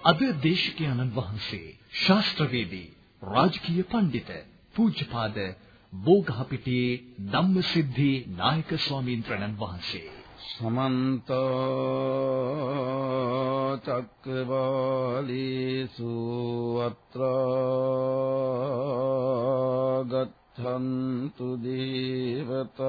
අද දේශකයන්න් වහන්සේ ශාස්ත්‍රවේදී රාජකීය පඬිත පූජ්‍යපාද බෝගහපිටියේ ධම්මසිද්ධි නායක ස්වාමීන් වහන්සේ. සමන්ත චක්කවාලීසු අත්‍රා ගච්ඡන්තු දේවතා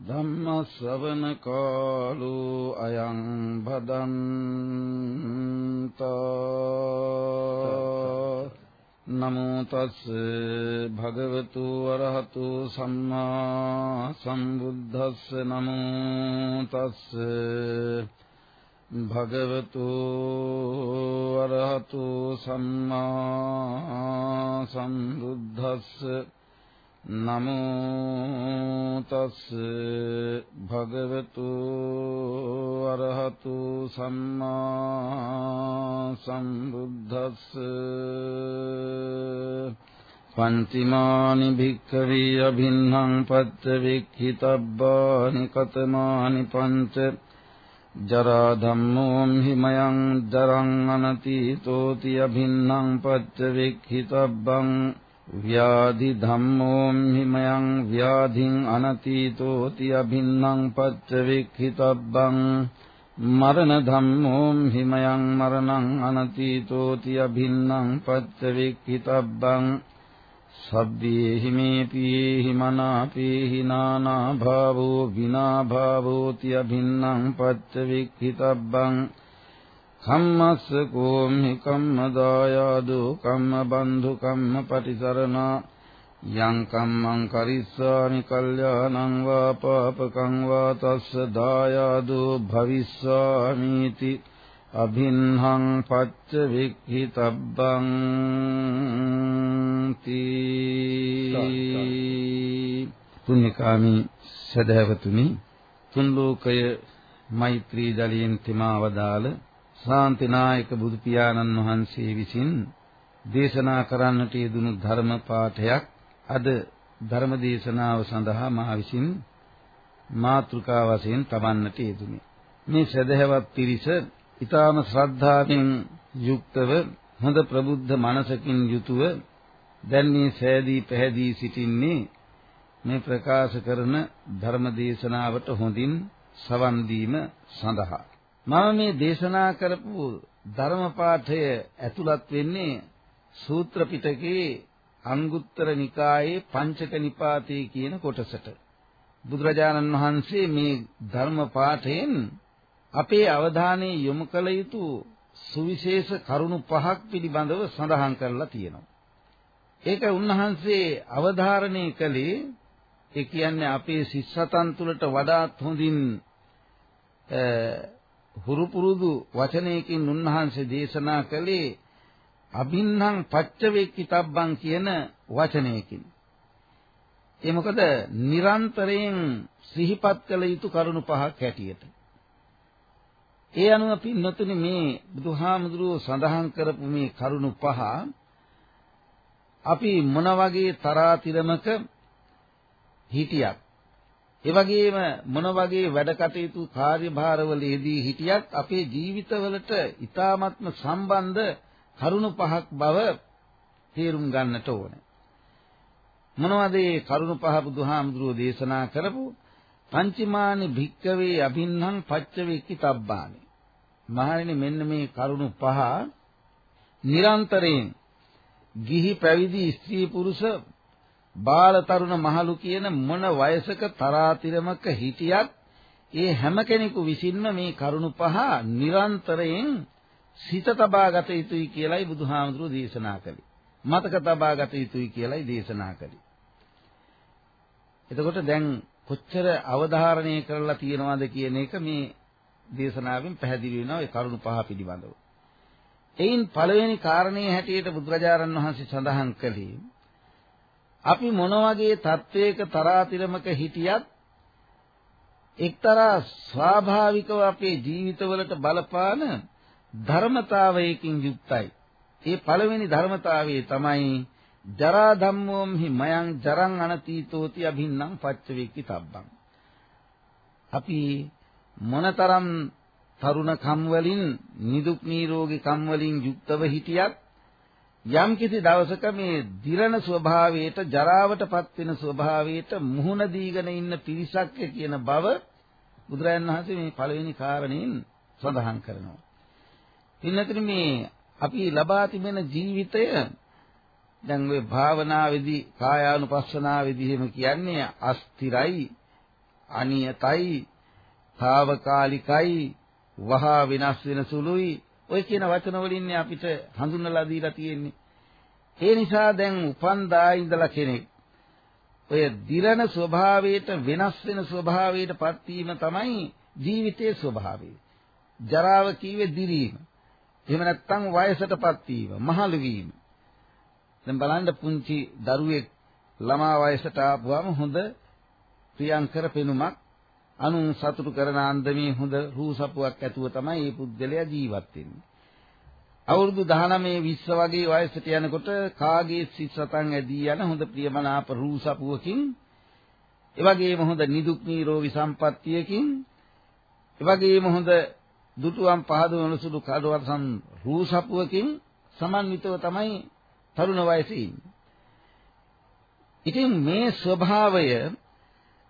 ධම්ම ශ්‍රවණ කාලෝ අයං භදන්ත නමෝ තස් භගවතු වරහතු සම්මා සම්බුද්දස්ස නමෝ තස් භගවතු වරහතු සම්මා සම්බුද්දස්ස නමෝ තස් භගවතු අරහතු සම්මා සම්බුද්දස්ස පන්තිමානි භික්ඛවේ අභින්නම් පත්ත වික්ඛිතබ්බානි කතමානි පංච ජරා ධම්මෝ හිමයං දරං අනතිතෝති අභින්නම් පත්ත වික්ඛිතබ්බං ව්‍යාධි ධම්මෝ හිමයං ව්‍යාධින් අනතීතෝති අභින්නම් පච්ච වික්ඛිතබ්බං මරණ ධම්මෝ හිමයං මරණං අනතීතෝති අභින්නම් පච්ච වික්ඛිතබ්බං සබ්බේ හිමේ පීහි මනාපේහි නානා භාවෝ විනා භාවෝති අභින්නම් පච්ච වික්ඛිතබ්බං කම්මස්ස කෝමි කම්මදායාදෝ කම්ම බන්ධු කම්ම පටිසරණා යං කම්මං කරිස්සාමි කල්යාණං වා පාපකං වා තස්ස දායාදෝ භවිස්සාමීති අභින්හං පච්ච වික්ඛිතබ්බං තී පුණ්‍යකාමී සදහවතුනි තුන් ලෝකය මෛත්‍රී ජලයෙන් තෙමාවදාල ශාන්තිනායක බුදු පියාණන් වහන්සේ විසින් දේශනා කරන්නට යෙදුණු ධර්ම පාඨයක් අද ධර්ම දේශනාව සඳහා මා විසින් මාතෘකා වශයෙන් තබන්නට යෙදුනේ. මේ සදහවත් පිරිස ඊටාම ශ්‍රද්ධාවෙන් යුක්තව හොඳ ප්‍රබුද්ධ මනසකින් යුතුව දැන් මේ සෑදී පැහැදී සිටින්නේ මේ ප්‍රකාශ කරන ධර්ම දේශනාවට හොඳින් සවන් දීම සඳහා මම මේ දේශනා කරපු ධර්ම පාඨය ඇතුළත් වෙන්නේ සූත්‍ර පිටකේ අංගුත්තර නිකායේ පංචක නිපාතේ කියන කොටසට. බුදුරජාණන් වහන්සේ මේ ධර්ම පාඨයෙන් අපේ අවධානය යොමු කළ යුතු සුවිශේෂ කරුණු පහක් පිළිබඳව සඳහන් කරලා තියෙනවා. ඒක උන්වහන්සේ අවධාරණය කළේ ඒ කියන්නේ අපේ සිස්සතන් තුළට වඩාත් හොඳින් හුරු පුරුදු වචනයකින් උන්වහන්සේ දේශනා කළේ අභින්නම් පච්චවේක්කිතබ්බං කියන වචනයකින්. ඒ මොකද නිරන්තරයෙන් සිහිපත් කළ යුතු කරුණු පහක් හැටියට. ඒ අනුව පින්නතුනි මේ බුදුහාමුදුරුවෝ සඳහන් කරපු මේ කරුණු පහ අපි මොන වගේ තරාතිරමක හිටියත් ඒ වගේම මොන වගේ වැඩ කටයුතු කාර්යභාරවල යෙදී හිටියත් අපේ ජීවිතවලට ඊ타ත්ම සම්බන්ධ කරුණු පහක් බව තේරුම් ගන්නට ඕනේ. මොනවද මේ කරුණු පහ බුදුහාමුදුරුවෝ දේශනා කරපු පංචමානි භික්කවේ අභින්නම් පච්චවේකි තබ්බානි. මහණෙනි මෙන්න මේ කරුණු පහ නිරන්තරයෙන් ගිහි පැවිදි ස්ත්‍රී පුරුෂ බාල තරුණ මහලු කියන මොන වයසක තරාතිරමක හිටියත් ඒ හැම කෙනෙකු විසින්ම මේ කරුණු පහ නිරන්තරයෙන් සිත තබා ගත යුතුයි කියලයි බුදුහාමුදුරුවෝ දේශනා කළේ. මතක තබා ගත යුතුයි කියලයි දේශනා කළේ. එතකොට දැන් කොච්චර අවධාරණය කරලා තියෙනවද කියන එක මේ දේශනාවෙන් පැහැදිලි වෙනවා ඒ කරුණු පහ පිළිබඳව. එයින් පළවෙනි කාරණේ හැටියට බුදුරජාණන් වහන්සේ සඳහන් කළේ අපි මොන වගේ තත්වයක තරාතිරමක හිටියත් එක්තරා ස්වාභාවිකව අපේ ජීවිතවලට බලපාන ධර්මතාවයකින් යුක්තයි. ඒ පළවෙනි ධර්මතාවය තමයි ජරා ධම්මෝම්හි මයං ජරං අනතීතෝති අභින්නම් පච්චවේක්ති තබ්බං. අපි මොනතරම් තරුණ කම් වලින් නිදුක් නිරෝගී කම් වලින් යුක්තව හිටියත් යම් කිසි දවසක මේ දිරණ ස්වභාවයට ජරාවටපත් වෙන ස්වභාවයට මුහුණ දීගෙන ඉන්න පිරිසක් කියන බව බුදුරජාන් වහන්සේ මේ පළවෙනි කාරණයෙන් සඳහන් කරනවා. ඉන්නතර මේ අපි ලබා තිබෙන ජීවිතය දැන් ওই භාවනාවේදී කායානුපස්සනාවේදී එහෙම කියන්නේ අස්තිරයි අනියතයි తాවකාලිකයි වහා විනාශ වෙන සුළුයි ඔය කියන වචන වලින් අපිට හඳුන්වලා දීලා තියෙන්නේ. ඒ නිසා දැන් උපන්දා ඉඳලා කෙනෙක් ඔය දිරණ ස්වභාවයට වෙනස් වෙන ස්වභාවයට පත් වීම තමයි ජීවිතයේ ස්වභාවය. ජරාව කීවේ දිරීම. එහෙම නැත්නම් වයසටපත් වීම මහලු වීම. දැන් බලන්න පුංචි දරුවෙක් ළමා වයසට ආපුවම හොඳ ප්‍රියංකර පෙනුමක් අනුන් සතුටු කරන අන්දමේ හොඳ රූසපුවක් ඇතුව තමයි මේ පුද්ගලයා ජීවත් වෙන්නේ. අවුරුදු 19 20 වගේ වයසට යනකොට කාගේ සිත් සතන් ඇදී යන හොඳ ප්‍රියමනාප රූසපුවකින් එවැගේම හොඳ නිදුක් නිරෝගී සම්පත්තියකින් එවැගේම හොඳ දුටුවම් පහදවන සුදු කඩවසන් රූසපුවකින් සමන්විතව තමයි තරුණ වයසේ ඉන්නේ. ඉතින් මේ ස්වභාවය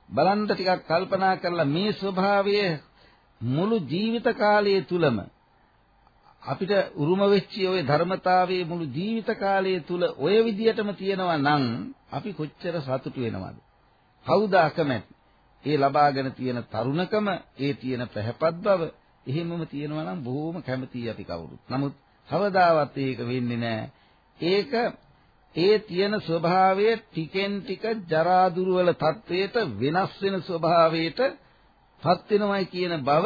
බලන්න ටිකක් කල්පනා කරලා මේ ස්වභාවය මුළු ජීවිත කාලය තුලම අපිට උරුම වෙච්ච ওই ධර්මතාවයේ මුළු ජීවිත කාලය තුල ওই විදියටම තියෙනවා නම් අපි කොච්චර සතුටු වෙනවද? කවුද අකමැති? ඒ ලබාගෙන තියෙන තරුණකම, ඒ තියෙන පැහැපත් බව, එහෙමම තියෙනවා නම් බොහොම කැමතියි අපි කවුරුත්. නමුත් කවදාවත් ඒක වෙන්නේ නැහැ. ඒක ඒ තියෙන ස්වභාවය ටිකෙන් ටික ජරා දුර්වල තත්වයට වෙනස් වෙන ස්වභාවයට පත් වෙනවයි කියන බව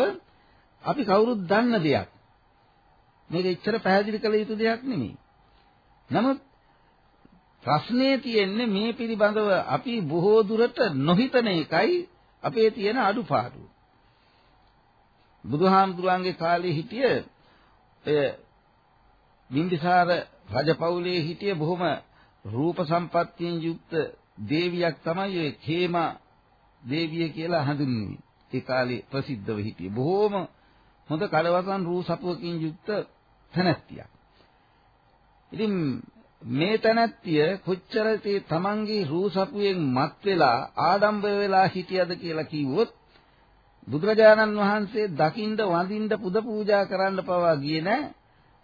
අපි කවුරුත් දන්න දෙයක්. මේක එච්චර පැහැදිලි කළ යුතු දෙයක් නෙමෙයි. නමුත් ප්‍රශ්නේ තියෙන්නේ මේ පිළිබඳව අපි බොහෝ දුරට නොහිතන එකයි අපේ තියෙන අඩුපාඩුව. බුදුහාමුදුරන්ගේ කාලේ හිටිය එය බිම්බිසාර රජපෞලේ හිටිය බොහොම රූප සම්පත්තියෙන් යුක්ත දේවියක් තමයි ඔය khema දේවිය කියලා හඳුන්වන්නේ. ඒ කාලේ ප්‍රසිද්ධව හිටියේ. බොහොම හොඳ කලවසන් රූ සපුවකින් යුක්ත තැනැත්තියක්. ඉතින් මේ තැනැත්තිය කොච්චර තේ තමන්ගේ රූ සපුවෙන් මත් වෙලා ආඩම්බර වෙලා හිටියද කියලා කිව්වොත් බුදුරජාණන් වහන්සේ දකින්ද වඳින්ද පුද පූජා කරන්න පවා ගියේ නැහැ.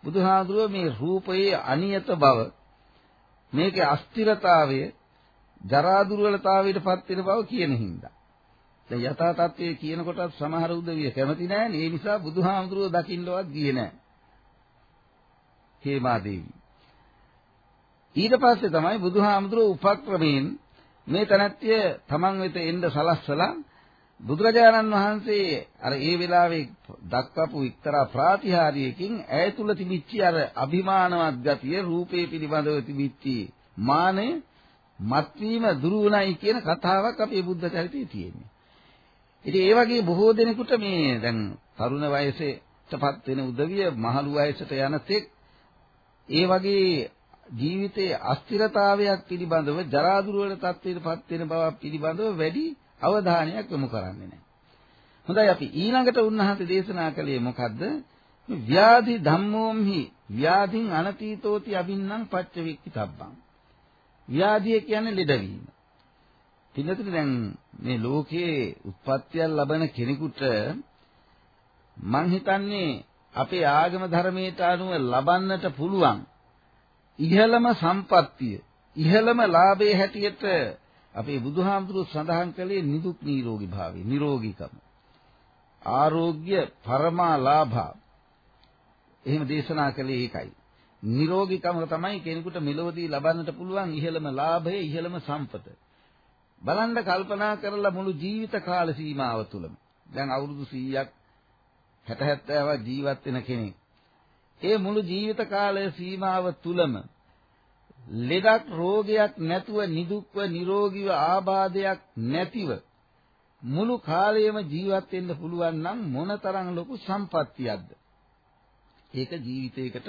බුදුහාඳුරෝ මේ රූපයේ අනියත බව මේකේ අස්තිරතාවය ජරා දුර්වලතාවයට පත් වෙන බව කියන හින්දා. දැන් යථා තත්ත්වයේ කියනකොටත් සමහර උදවිය කැමති නැහැ. ඒ නිසා බුදුහාමුදුරුව දකින්නවත් ගියේ නැහැ. හේමාදේවි. ඊට පස්සේ තමයි බුදුහාමුදුරුව උපක්‍රමයෙන් මේ තනත්ය තමන් වෙත එන්න සලස්සලා බුදුරජාණන් වහන්සේ අර ඒ වෙලාවේ දක්වපු එක්තරා ප්‍රාතිහාර්යයකින් ඇය තුල තිබිච්ච අර අභිමානවත් ගතිය රූපේ පිළිබඳව තිබිච්ච මානෙ මත්වීම දුරු වුණයි කියන කතාවක් අපේ බුද්ධ චරිතයේ තියෙන්නේ. ඉතින් ඒ වගේ බොහෝ දෙනෙකුට මේ දැන් තරුණ වයසේටපත් වෙන උදවිය මහලු වයසට යන තෙක් ඒ වගේ ජීවිතයේ අස්තිරතාවයක් පිළිබඳව ජරා දුර්වල තත්ත්වයටපත් වෙන බව පිළිබඳව වැඩි අවධානයක් යොමු කරන්නේ නැහැ. හොඳයි අපි ඊළඟට උන්වහන්සේ දේශනා කළේ මොකද්ද? ව්‍යාධි ධම්මෝම්හි ව්‍යාධින් අනතීතෝති අබින්නම් පච්චවික්ති තබ්බං. ව්‍යාධිය කියන්නේ ලෙඩවීම. පින්නතුනේ දැන් මේ ලෝකයේ උත්පත්තියක් ලබන කෙනෙකුට මං හිතන්නේ අපේ ආගම ධර්මයට අනුව ලබන්නට පුළුවන් ඉහළම සම්පත්තිය ඉහළම ලාභයේ හැටියට අපේ බුදුහාමුදුරුවෝ සඳහන් කළේ නිදුක් නිරෝගී භාවය, නිරෝගීකම. ආරෝග්‍ය පරමාලාභා. එහෙම දේශනා කළේ ඒකයි. නිරෝගීකම තමයි කෙනෙකුට මෙලොවදී ලබන්නට පුළුවන් ඉහළම ලාභය, ඉහළම සම්පත. බලන්න කල්පනා කරලා මුළු ජීවිත කාල සීමාව තුළම දැන් අවුරුදු 100ක් 60 70ක් ජීවත් වෙන කෙනෙක් ඒ මුළු ජීවිත කාලය සීමාව තුළම ලෙඩක් රෝගයක් නැතුව නිදුක්ව නිරෝගීව ආබාධයක් නැතිව මුළු කාලයම ජීවත් වෙන්න පුළුවන් නම් මොනතරම් ලොකු සම්පත්තියක්ද ඒක ජීවිතයකට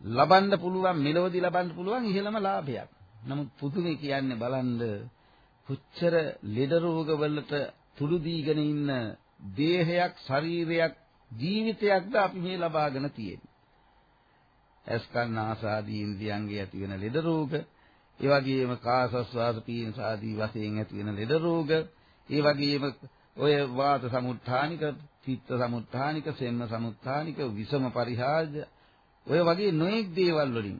ලබන්න පුළුවන් මෙලොවදී ලබන්න පුළුවන් ඉහළම ලාභයක් නමුත් පුදුමේ කියන්නේ බලන්න කොච්චර ලෙඩ රෝග වලට තුඩු දීගෙන ඉන්න දේහයක් ශරීරයක් ජීවිතයක්ද අපි මේ ලබාගෙන තියෙන්නේ. ඇස්කන් ආසාදී ඉන්ද්‍රියන්ගේ ඇති වෙන ලෙඩ රෝග, ඒ වගේම කාසස්වාස පීන සාදී වශයෙන් ඇති වෙන ලෙඩ රෝග, ඒ වගේම ඔය වාත සමුත්ථානික, පිත්ත සමුත්ථානික, සෙම්ම සමුත්ථානික, විසම පරිහාජ ඔය වගේ නොඑක් දේවල් වලින්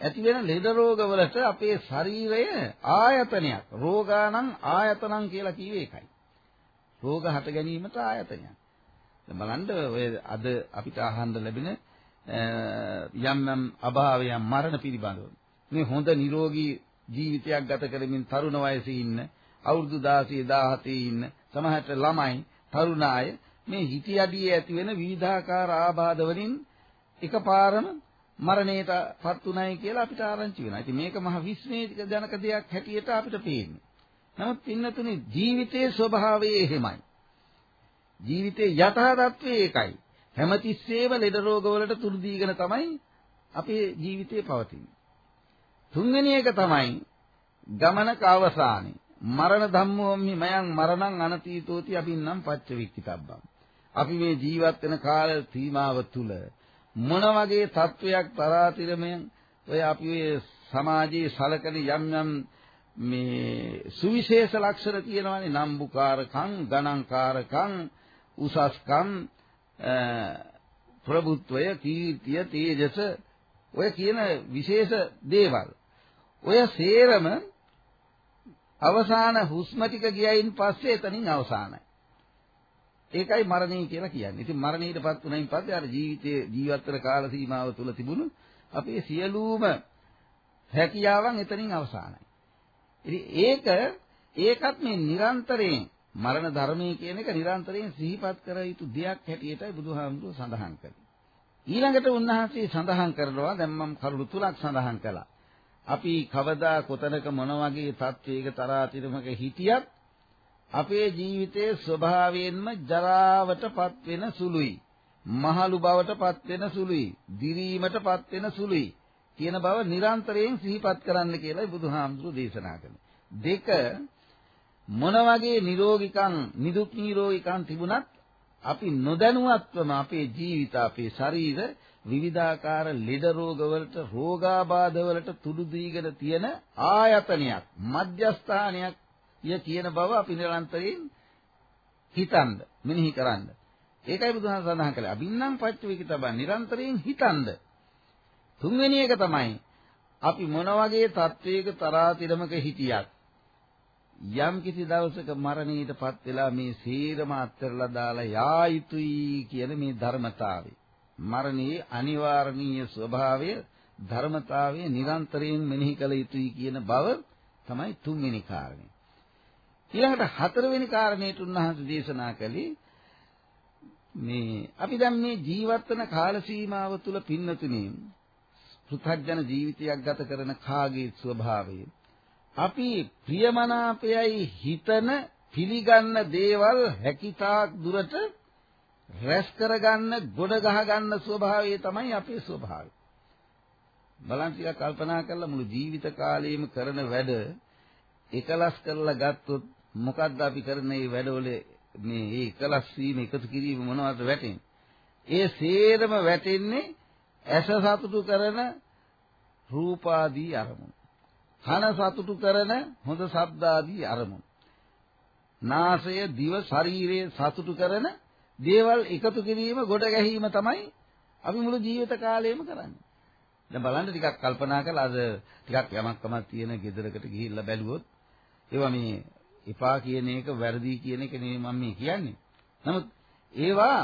ඇති වෙන ලෙඩ රෝග වලට අපේ ශරීරය ආයතනයක්. රෝගානම් ආයතනං කියලා කිව්වේ ඒකයි. රෝග හට ගැනීමට ආයතනයක්. දැන් බලන්න ඔය අද අපිට අහන්න ලැබෙන යම් යම් අභාවයන් මරණ පිළිබඳව. මේ හොඳ නිරෝගී ජීවිතයක් ගත කරමින් තරුණ වයසේ ඉන්න අවුරුදු 16 17 ඉන්න සමහරට ළමයි තරුණ අය මේ හිතියඩියේ ඇති වෙන විවිධාකාර ආබාධ වලින් එකපාරම මරණයටපත් උනායි කියලා අපිට ආරංචි වෙනවා. ඉතින් මේක මහ විස්මේක ජනක දෙයක් හැටියට අපිට පේන්නේ. නමුත් පින්නතුනේ ජීවිතයේ ස්වභාවය එහෙමයි. ජීවිතේ යථා තත්ත්වය ඒකයි. හැමතිස්සෙම ලෙඩ රෝග වලට තුරු දීගෙන තමයි අපේ ජීවිතේ පවතින්නේ. තුන්වෙනි එක තමයි ගමනක අවසානේ. මරණ ධම්මෝම්හි මයං මරණං අනතීතෝති අබින්නම් පච්ච වික්කිතබ්බම්. අපි මේ ජීවත් වෙන කාල සීමාව තුල මොන වගේ තත්වයක් තරාතිරමෙන් ඔය අපි ඔය සමාජයේ සලකන යම් යම් මේ සුවිශේෂ ලක්ෂණ තියෙනවානේ නම්බුකාරකම් ගණන්කාරකම් උසස්කම් ප්‍රභුත්වය කීර්තිය තේජස ඔය කියන විශේෂ දේවල් ඔය සේරම අවසාන හුස්ම ටික ගියයින් පස්සේ එතනින් අවසానයි ඒකයි මරණය කියලා කියන්නේ. ඉතින් මරණයටපත් වුණයින් පස්සේ අර ජීවිතයේ ජීවත් වෙන කාල සීමාව තුල තිබුණු අපේ සියලුම හැකියාවන් එතනින් අවසానයි. ඉතින් ඒක ඒකත් මේ නිරන්තරයෙන් මරණ ධර්මයේ කියන එක නිරන්තරයෙන් සිහිපත් කර යුතු දෙයක් හැටියටයි බුදුහාමුදුරුවෝ සඳහන් කළේ. ඊළඟට උන්වහන්සේ සඳහන් කරනවා දැන් මම කරුණු තුනක් සඳහන් කළා. අපි කවදා කොතනක මොන වගේ තත්වයක තරාතිරමක හිටියත් අපේ ජීවිතයේ ස්වභාවයෙන්ම ජරාවටපත් වෙන සුළුයි. මහලු බවටපත් වෙන සුළුයි. දිරීමටපත් වෙන සුළුයි. කියන බව නිරන්තරයෙන් සිහිපත් කරන්න කියලායි බුදුහාමුදුරු දේශනා කළේ. දෙක මොන වගේ නිරෝගිකම් නිදුක් නිරෝගිකම් තිබුණත් අපි නොදැනුවත්වම අපේ ජීවිත අපේ ශරීර විවිධාකාර ලෙඩ රෝග වලට රෝගාබාධ වලට තුඩු දීගෙන තියෙන ආයතනයක් මධ්‍යස්ථානයක් ය කියන බව අපි නිරන්තරයෙන් හිතන්න මෙනෙහි කරන්න. ඒකයි බුදුහාම සඳහන් කළේ. අබින්නම් පච්චවිකිතබන් නිරන්තරයෙන් හිතන්න. තුන්වෙනි එක තමයි අපි මොන වගේ තත්වයක තරාතිරමක හිටියත් යම් කිසි දවසක මරණයටපත් වෙලා මේ සීරම අත්තරලා දාලා යා යුතුයි කියන මේ ධර්මතාවය. මරණයේ අනිවාර්යනීය ස්වභාවය ධර්මතාවය නිරන්තරයෙන් මෙනෙහි කළ යුතුයි කියන බව තමයි තුන්වෙනි කාරණේ. ඊළඟට හතරවෙනි කාරණේට උන්වහන්සේ දේශනා කළේ මේ අපි දැන් මේ ජීවත් වෙන කාල සීමාව තුල පින්නතුනේ පෘථග්ජන ජීවිතයක් ගත කරන කාගේ ස්වභාවය අපි ප්‍රියමනාපයයි හිතන පිළිගන්න දේවල් හැකිතාක් දුරට රැස් කරගන්න ගොඩ ගහගන්න ස්වභාවය තමයි අපේ ස්වභාවය බලන්න ටිකක් කල්පනා කරලා මුළු ජීවිත කාලයේම කරන වැඩ එකලස් කරලා ගත්තොත් මොකද්ද අපි කරන මේ වැඩවල මේ ඒ එකලස් වීම එකතු කිරීම මොනවද වැටෙන්නේ? ඒ සේරම වැටෙන්නේ ඇස සතුටු කරන රූපාදී අරමුණු. කන සතුටු කරන හොඳ ශබ්දාදී අරමුණු. නාසය, දිව, ශරීරය සතුටු කරන දේවල් එකතු කිරීම, ගොඩ ගැනීම තමයි අපි මුළු ජීවිත කාලයම කරන්නේ. දැන් බලන්න ටිකක් කල්පනා කරලා අද ටිකක් යමක් කමක් තියෙන ගෙදරකට ගිහිල්ලා බැලුවොත් ඒවා මේ එපා කියන එක වැරදි කියන එක නෙමෙයි මම මේ කියන්නේ. නමුත් ඒවා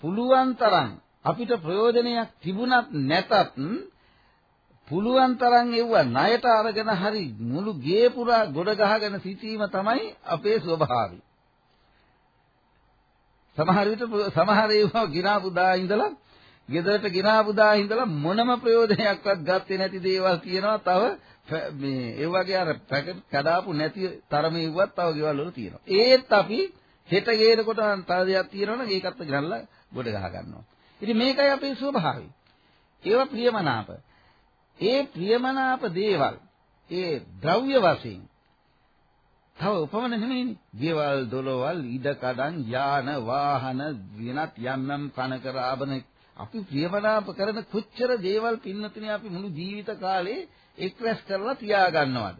පුළුවන් තරම් අපිට ප්‍රයෝජනයක් තිබුණත් නැතත් පුළුවන් තරම් ඒවා ණයට අරගෙන හරි මුළු ගේ පුරා ගොඩ ගහගෙන සිටීම තමයි අපේ ස්වභාවය. සමහර විට සමහර ඒවා ගිනාපු දා ඉඳලා ගෙදරට ගෙනාපු දා ඉඳලා මොනම ප්‍රයෝජනයක්වත් ගත්තේ නැති දේවල් තියෙනවා තව මේ ඒ වගේ අර පැකට් කඩාපු නැති තරමේ ඉව්වත් තව ගෙවල් වල තියෙනවා. ඒත් අපි හෙට ගේනකොට තව දෙයක් තියෙනවනම් ඒකත් ගන්නලා ගොඩ ගහ ගන්නවා. ඉතින් මේකයි අපේ ස්වභාවය. ඒවා ප්‍රියමනාප. ඒ ප්‍රියමනාප දේවල් ඒ ද්‍රව්‍ය වශයෙන් තව උපමන නෙමෙයිනේ. ගෙවල්, දොරවල්, ඉඩකඩම්, යාන, වාහන, වෙනත් යම් යම් කනකර ආභරණ අපි ප්‍රියමනාප කරන කොච්චර දේවල් පින්නතුනේ අපි මුළු ජීවිත කාලේ එක්රැස් කරලා තියා ගන්නවද?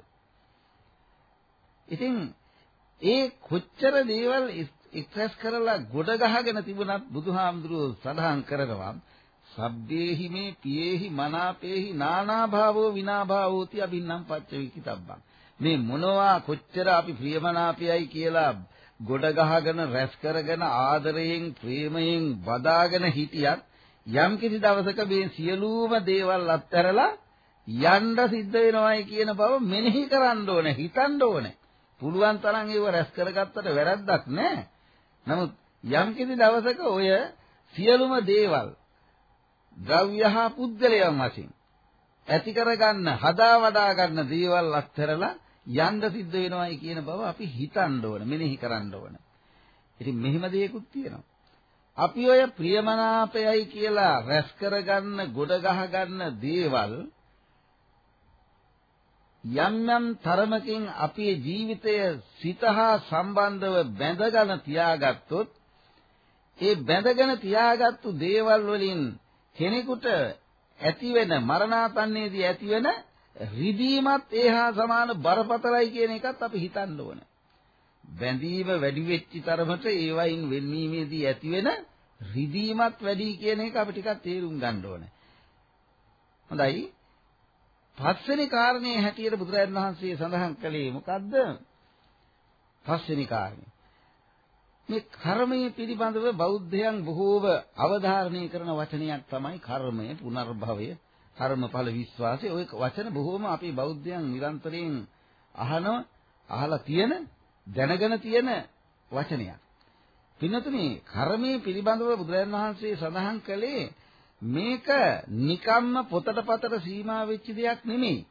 ඉතින් ඒ කොච්චර දේවල් එක්රැස් කරලා ගොඩ ගහගෙන තිබුණත් බුදුහාමුදුරුවෝ සඳහන් කරනවා සබ්බේහි මේ පියේහි මනාපේහි නානා භාවෝ විනා භාවෝති අබින්නම් පච්ච විකිතබ්බං මේ මොනවා කොච්චර අපි ප්‍රියමනාපයයි කියලා ගොඩ ගහගෙන රැස් කරගෙන ආදරයෙන් ප්‍රේමයෙන් වදාගෙන හිටියත් යම් කිසි දවසක මේ සියලුම දේවල් අත්හැරලා යන්න සිද්ධ වෙනවයි කියන බව මෙනෙහි කරන්න ඕනේ හිතන්න ඕනේ. පුළුවන් තරම් ඒව රැස් කරගත්තට වැරද්දක් නැහැ. නමුත් යම් කිසි දවසක ඔය සියලුම දේවල් ද්‍රව්‍ය හා පුද්ගලයන් වශයෙන් ඇති කරගන්න හදා වඩා ගන්න දේවල් අත්හැරලා යන්න සිද්ධ වෙනවයි කියන බව අපි හිතන්න ඕන මෙනෙහි කරන්න ඕන. ඉතින් මෙහිම දෙයක්ත් තියෙනවා. අපි ඔය ප්‍රියමනාපයයි කියලා රැස් කරගන්න, ගොඩ ගහගන්න දේවල් යම් යම් තරමකින් අපේ ජීවිතය සිතහා සම්බන්ධව බැඳගෙන තියාගත්තොත් ඒ බැඳගෙන තියාගත්තු දේවල් වලින් කෙනෙකුට ඇතිවෙන මරණාසන්නයේදී ඇතිවෙන රිදීමත් ඒහා සමාන බරපතලයි කියන එකත් අපි හිතන්න ඕන. බැඳීම වැඩි වෙච්ච තරමට ඒවයින් වෙන්වීමේදී ඇතිවෙන රිදීමත් වැඩි කියන එක අපි ටිකක් තේරුම් ගන්න ඕනේ. හොඳයි. පස්වෙනි කාරණේ හැටියට බුදුරජාණන් වහන්සේ සඳහන් කළේ මොකද්ද? පස්වෙනි කාරණේ. මේ කර්මය පිළිබඳව බෞද්ධයන් බොහෝව අවධාරණය කරන වචනයක් තමයි කර්මය, පුනර්භවය, කර්මඵල විශ්වාසය. ওই වචන බොහෝම අපේ බෞද්ධයන් නිරන්තරයෙන් අහනවා, අහලා තියෙන, දැනගෙන තියෙන වචනයක්. පින්නතුනේ කර්මයේ පිළිබඳව බුදුරජාණන් වහන්සේ සඳහන් කළේ මේක නිකම්ම පොතට පතට සීමා වෙච්ච දෙයක් නෙමෙයි.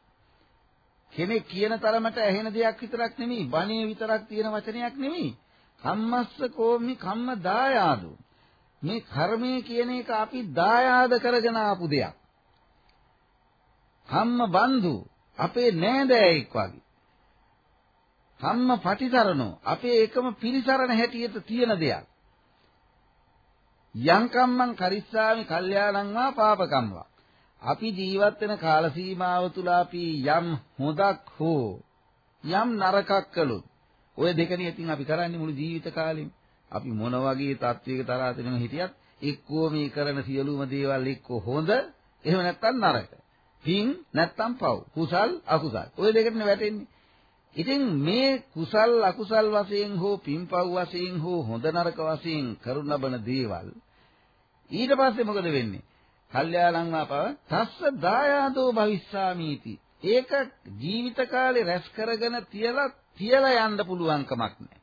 කෙනෙක් කියන තරමට ඇහෙන දෙයක් විතරක් නෙමෙයි, බණේ විතරක් තියෙන වචනයක් නෙමෙයි. කම්මස්ස කෝමි කම්ම දායාදු. මේ කර්මය කියන එක අපි දායාද කරගෙන ආපු දෙයක්. කම්ම බන්දු අපේ නෑදෑයෙක් වගේ. කම්ම පටිසරණෝ අපේ එකම පිරිසරණ හැටියට තියෙන දෙයක්. යං කම්මං කරිස්සාමි කල්යාණං වා පාපකම්වා. අපි ජීවත් වෙන කාල සීමාව තුල අපි යම් හොදක් හෝ යම් නරකක් කළොත් ඔය දෙකනේ ඉතින් අපි කරන්නේ මුළු ජීවිත කාලෙම. අපි මොන වගේ තත්වයක තරහටම හිටියත් එක්කෝ මේ කරන සියලුම දේවල් එක්කෝ හොඳ එහෙම නැත්නම් නරක. පින් නැත්නම් පව්. කුසල් අකුසල්. ඔය දෙකටනේ වැටෙන්නේ. ඉතින් මේ කුසල් අකුසල් වශයෙන් හෝ පින්පව් වශයෙන් හෝ හොඳ නරක වශයෙන් කරුණ ලබන දේවල් ඊට පස්සේ මොකද වෙන්නේ? කල්යාණං ආපව තස්ස දායාදෝ භවිස්සාමීති. ඒක ජීවිත කාලේ රැස් කරගෙන තියලා තියලා යන්න පුළුවන් කමක් නැහැ.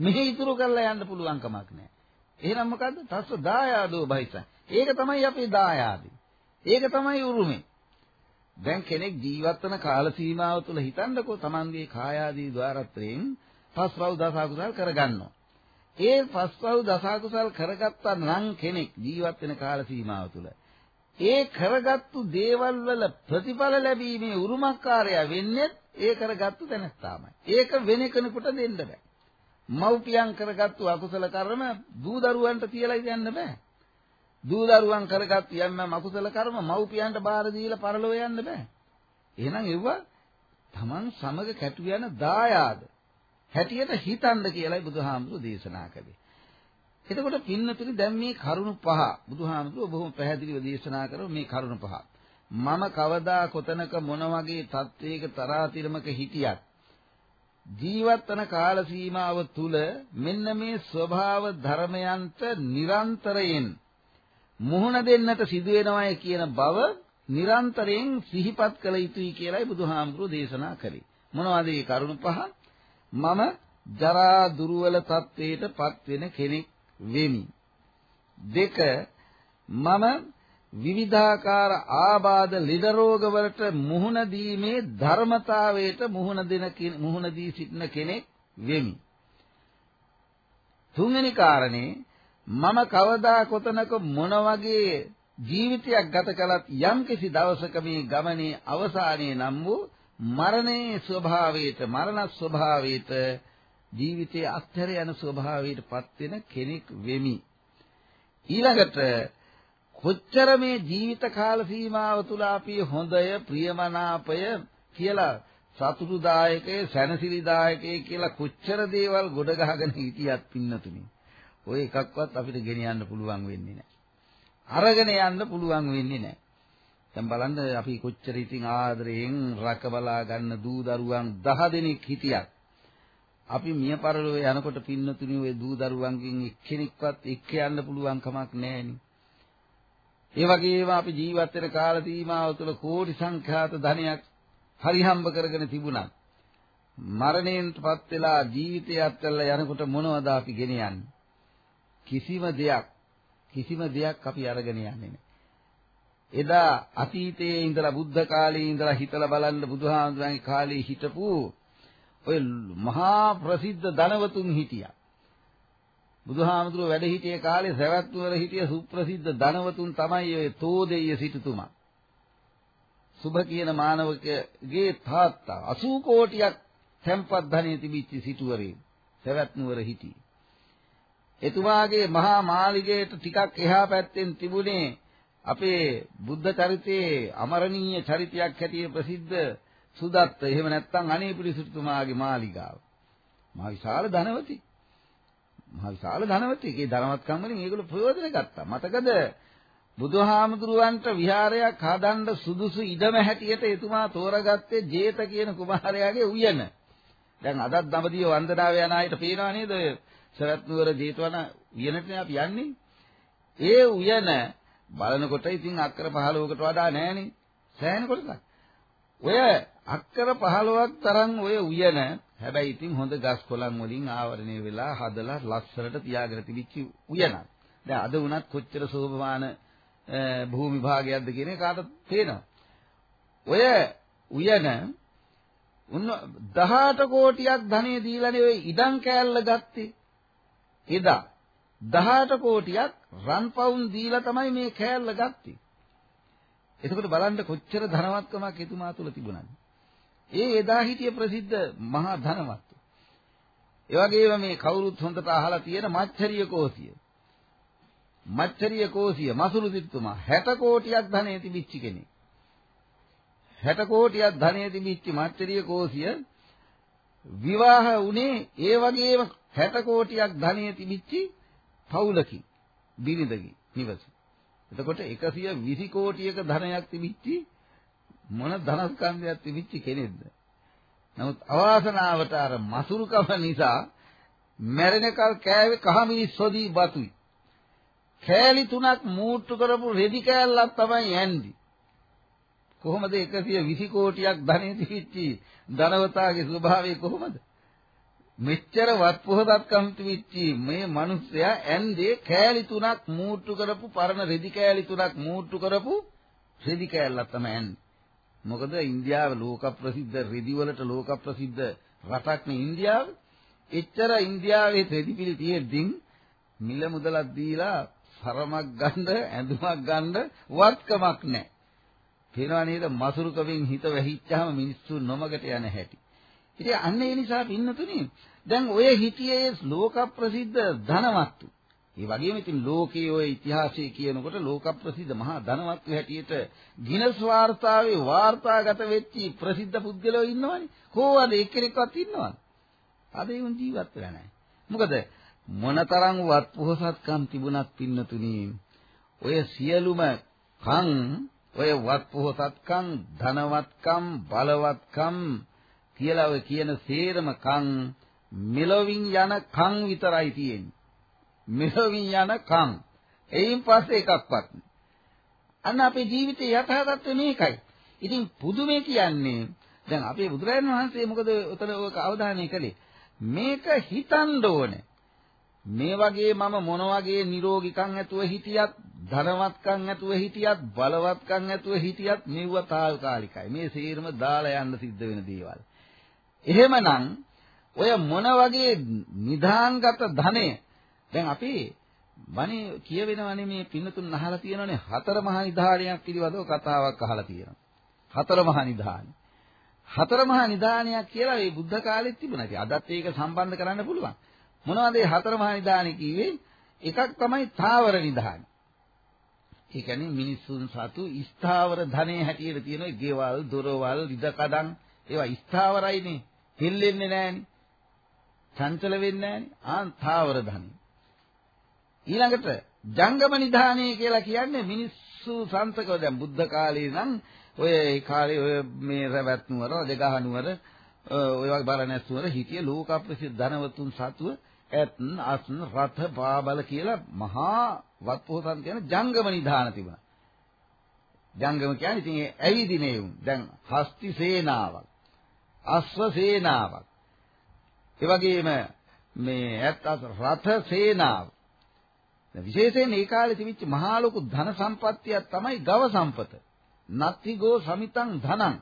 මෙහි ඉතුරු කරලා යන්න පුළුවන් කමක් නැහැ. එහෙනම් මොකද්ද? තස්ස දායාදෝ භවිස්ස. ඒක තමයි අපේ දායාදේ. ඒක තමයි උරුමේ. දැන් කෙනෙක් ජීවත් වන කාල සීමාව තුළ හිතන්නකෝ Tamanගේ කායාදී ద్వාරත්‍රයෙන් පස්වව් දසකුසල් කරගන්නවා. ඒ පස්වව් දසකුසල් කරගත්තා නම් කෙනෙක් ජීවත් වෙන කාල සීමාව තුළ ඒ කරගත්තු දේවල් වල ප්‍රතිඵල ලැබීමේ උරුමකාරය වෙන්නේ ඒ කරගත්තු තැනස්තාමයි. ඒක වෙන කෙනෙකුට දෙන්න බෑ. මව්පියන් කරගත්තු අකුසල කර්ම දූ දරුවන්ට තියලා යන්න බෑ. දූ දරුවන් කරගත්තු යම් අකුසල කර්ම මව්පියන්ට බාර දීලා පරලොව යන්න බෑ. එහෙනම් ඒවා Taman සමග කැටු යන දායාද හැටියට හිතන්න කියලායි බුදුහාමුදුරු දේශනා කළේ. එතකොට පින්නතුනි දැන් මේ කරුණු පහ බුදුහාමුදුරුවෝ බොහොම පැහැදිලිව දේශනා කරන මේ කරුණු පහ. මම කවදා කොතනක මොන වගේ තත්වයක තරාතිරමක හිටියත් ජීවත් වන කාල සීමාව තුල මෙන්න මේ ස්වභාව ධර්මයන්ට නිරන්තරයෙන් මුහුණ දෙන්නට සිදු වෙනවායි කියන බව නිරන්තරයෙන් සිහිපත් කළ යුතුයි කියලායි බුදුහාමුදුරුවෝ දේශනා කළේ. මොනවද මේ කරුණු පහ? මම ජරා දුර්වල තත්වයට පත් වෙන කෙනෙක් වෙමි. දෙක මම විවිධාකාර ආබාධ ලෙඩ රෝග වලට මුහුණ දීමේ ධර්මතාවයට මුහුණ දෙන මුහුණ දී සිටින කෙනෙක් වෙමි. තුන්වෙනි කාරණේ මම කවදා කොතනක මොන වගේ ජීවිතයක් ගත කළත් යම්කිසි දවසක මේ ගමනේ අවසානයේ නම් වූ මරණයේ ස්වභාවයට මරණ ස්වභාවයට ජීවිතයේ අත්හැර යන ස්වභාවයට පත් වෙන කෙනෙක් වෙමි ඊළඟට කොච්චර මේ ජීවිත කාල සීමාව තුල අපි හොඳය ප්‍රියමනාපය කියලා සතුටුදායකය සැනසිලිදායකය කියලා කොච්චර දේවල් ගොඩ ගහගෙන හිටියත් පින්නතුනි ඔය එකක්වත් අපිට ගෙනියන්න පුළුවන් වෙන්නේ නැහැ අරගෙන යන්න පුළුවන් වෙන්නේ නැහැ. දැන් බලන්න අපි කොච්චර ඉතින් ආදරයෙන් රකබලා ගන්න දූ දරුවන් 10 දෙනෙක් හිටියත් අපි මිය පරලෝ යනකොට පින්නතුනි ওই දූ දරුවන්ගෙන් එක්කෙනෙක්වත් එක්ක යන්න පුළුවන් කමක් නැහෙනි. ඒ වගේම අපි ජීවත් වෙන කාල සීමාව තුළ කෝටි සංඛ්‍යාත ධනයක් හරිහම්බ කරගෙන තිබුණා. මරණයෙන්පත් වෙලා ජීවිතය අත්හැරලා යනකොට මොනවද අපි ගෙන යන්නේ? කිසිම දෙයක් කිසිම දෙයක් අපි අරගෙන යන්නේ නැහැ. එදා අතීතයේ ඉඳලා බුද්ධ කාලයේ ඉඳලා හිතලා බලන්න බුදුහාමුදුරන්ගේ කාලේ හිටපු ඔය මහා ප්‍රසිද්ධ ධනවතුන් හිටියා. බුදුහාමුදුරුවෝ වැඩ සිටියේ කාලේ සවැත් නුවර හිටිය සුප්‍රසිද්ධ ධනවතුන් තමයි ඔය තෝදෙය සිටුතුමා. සුභ කියන මානවකගේ තාත්තා 80 කෝටියක් තැන්පත් ධනෙ තිබිච්ච සිටුවරේ සවැත් නුවර හිටියේ. එතුමාගේ මහා මාලිගයට ටිකක් එහා පැත්තෙන් තිබුණේ අපේ බුද්ධ චරිතයේ අමරණීය චරිතයක් හැටියට ප්‍රසිද්ධ සුදත්ත එහෙම නැත්නම් අනේපිරි සිටුමාගේ මාලිගාව. මහා විශාල ධනවතී. මහා විශාල ධනවතී. ඒකේ ධනවත්කම් වලින් ඒගොල්ලෝ ප්‍රයෝජන ගත්තා. මතකද? බුදුහාමුදුරුවන්ට විහාරයක් හදන්න සුදුසු ඉඩම හැටියට එතුමා තෝරගත්තේ ජේත කියන කුමාරයාගේ උයන. දැන් අදත් දඹදිව වන්දනාව යන අයට පේනවා නේද? සරත් නුවර ජේතවන උයනටනේ අපි යන්නේ. ඒ උයන බලනකොට ඉතින් අක්කර 15කට වඩා නෑනේ. සෑහෙන කොටසක්. ඔය අක්කර 15ක් තරම් ඔය උයන හැබැයි ඉතින් හොඳ ගස් කොළන් වලින් ආවරණය වෙලා හදලා ලස්සනට තියාගෙන තිබිච්ච උයනක්. දැන් අද වුණත් කොච්චර සෝභමාන භූමි භාගයක්ද කියන කාටද තේනවා. ඔය උයන උන්න 18 කෝටියක් ධනෙ දීලානේ ඔය ඉඩම් කෑල්ල ගත්තේ. එදා 18 කෝටියක් රන් පවුන් දීලා තමයි මේ කෑල්ල ගත්තේ. එතකොට බලන්න කොච්චර ධනවත්කමක් එතුමා තුල තිබුණාද. ඒ එදා හිටිය ප්‍රසිද්ධ මහා ධනවත්. ඒ වගේම මේ කවුරුත් හොඳට අහලා තියෙන මච්චරිය කෝසිය. මච්චරිය කෝසිය මසුරු සිටුමා 60 කෝටියක් ධනෙ තිබිච්ච කෙනෙක්. 60 කෝටියක් ධනෙ තිබිච්ච මච්චරිය කෝසිය විවාහ වුණේ ඒ වගේම 60 කෝටියක් ධනෙ තිබිච්ච පවුලකින් බිරිඳකින් නිවස. එතකොට 120 කෝටියක ධනයක් තිබිච්ච මොන ධනස්කන්ධයක් තිබිච්ච කෙනෙක්ද? නමුත් අවාසනාවට අර මසුරුකම නිසා මැරෙනකල් කෑවේ කහමිනි සොදී බතුයි. කෑලි තුනක් මූට්ටු කරපු රෙදි කෑල්ලක් තමයි යන්නේ. කොහොමද 120 කෝටියක් ධනෙ තිබිච්ච ධනවතාගේ ස්වභාවය කොහොමද? මෙච්චර වත්පොහොසත්කම් තිබිච්චි මේ මිනිස්සයා ඇන්දේ කෑලි තුනක් මූට්ටු කරපු පරණ රෙදි කෑලි තුනක් මූට්ටු කරපු රෙදි කෑල්ලක් තමයි ඇන්නේ. මොකද ඉන්දියාව ලෝක ප්‍රසිද්ධ රෙදි වලට ලෝක ප්‍රසිද්ධ රටක් නේ ඉන්දියාව. එච්චර ඉන්දියාවේ රෙදි පිළි තියෙද්දී මිල මුදලක් දීලා සරමක් ගන්න ඇඳුමක් ගන්න වත්කමක් නැහැ. පේනවා නේද මසුරුකමින් හිත වැහිච්චාම මිනිස්සු නොමගට යන හැටි. ඉතින් අන්න ඒ නිසා පින්නතුනේ දැන් ඔය හිටියේ ලෝක ප්‍රසිද්ධ ධනවත්තු. ඒ වගේම ඉතින් ලෝකයේ ඔය ඉතිහාසයේ කියනකොට ලෝක ප්‍රසිද්ධ මහා ධනවත්තු හැටියට ගිනස් වාර්තාවේ වාර්තාගත වෙච්ච ප්‍රසිද්ධ පුද්ගලයෝ ඉන්නවනේ. කොහොමද එක්කෙනෙක්වත් ඉන්නවද? අද ඒ උන් ජීවත් වෙලා නැහැ. මොකද මොනතරම් වත් පොහසත්කම් තිබුණත් පින්නතුනි ඔය සියලුම කන් ඔය වත් පොහසත්කම් ධනවත්කම් බලවත්කම් කියලා ඔය කියන සේරම කන් මෙලොවින් යන කන් විතරයි තියෙන්නේ. මෙලොවින් යන කන්. එයින් පස්සේ එකක්වත් අන්න අපේ ජීවිතයේ යථාර්ථය මේකයි. ඉතින් පුදුමේ කියන්නේ දැන් අපේ බුදුරජාණන් වහන්සේ මොකද උතන ඔක අවධානය කළේ මේක හිතන්න ඕනේ. මේ වගේ මම මොන වගේ නිරෝගීකම් ඇතුව හිටියත් ධනවත්කම් ඇතුව හිටියත් බලවත්කම් ඇතුව හිටියත් මෙව්ව తాල්කාලිකයි. මේ සීරම දාලා යන්න සිද්ධ වෙන දේවල්. එහෙමනම් ඔය මොන වගේ නිදාංගත ධනය දැන් අපි බණේ කියවෙනවනේ මේ පින්නතුන් අහලා තියෙනවනේ හතර මහා නිධානයක් පිළිබඳව කතාවක් අහලා තියෙනවා. හතර මහා නිධාන. හතර මහා නිධානයක් කියලා මේ බුද්ධ කාලෙත් තිබුණා. ඉතින් අදත් ඒක සම්බන්ධ කරන්න පුළුවන්. මොනවද මේ හතර මහා නිධාන කිව්වේ? එකක් තමයි තාවර නිධාන. ඒ කියන්නේ මිනිස්සුන් සතු ස්ථාවර ධනෙ හැටියට තියෙන ගෙවල්, දොරවල්, ඉඩකඩම් ඒවා ස්ථාවරයිනේ. හෙල්ලෙන්නේ නැහනේ. චංචල වෙන්නේ නැහනේ. ආන් තාවර ධනෙ. ඊළඟට ජංගම නිධානය කියලා කියන්නේ මිනිස්සු සංසකව දැන් බුද්ධ කාලේ නම් ඔය ඒ කාලේ ඔය මේ රැවැත් නුවර රජගහ නුවර ඔය වගේ බරණැස් නුවර හිටිය ලෝක ප්‍රසිද්ධ ධනවතුන් සතුව ඇත් අස්න රථ පාබල කියලා මහා වත්පොහසන් කියන ජංගම නිධාන තිබුණා. ජංගම කියන්නේ ඉතින් ඒ ඇවිදිනේ උන්. දැන් හස්ති සේනාවක්. අශ්ව සේනාවක්. ඒ වගේම මේ ඇත් රථ සේනාව. විශේෂයෙන් ඒ කාලේ තිබිච්ච මහා ලොකු ධන සම්පත්තියක් තමයි ගව සම්පත. නත්තිගෝ සමිතං ධනං.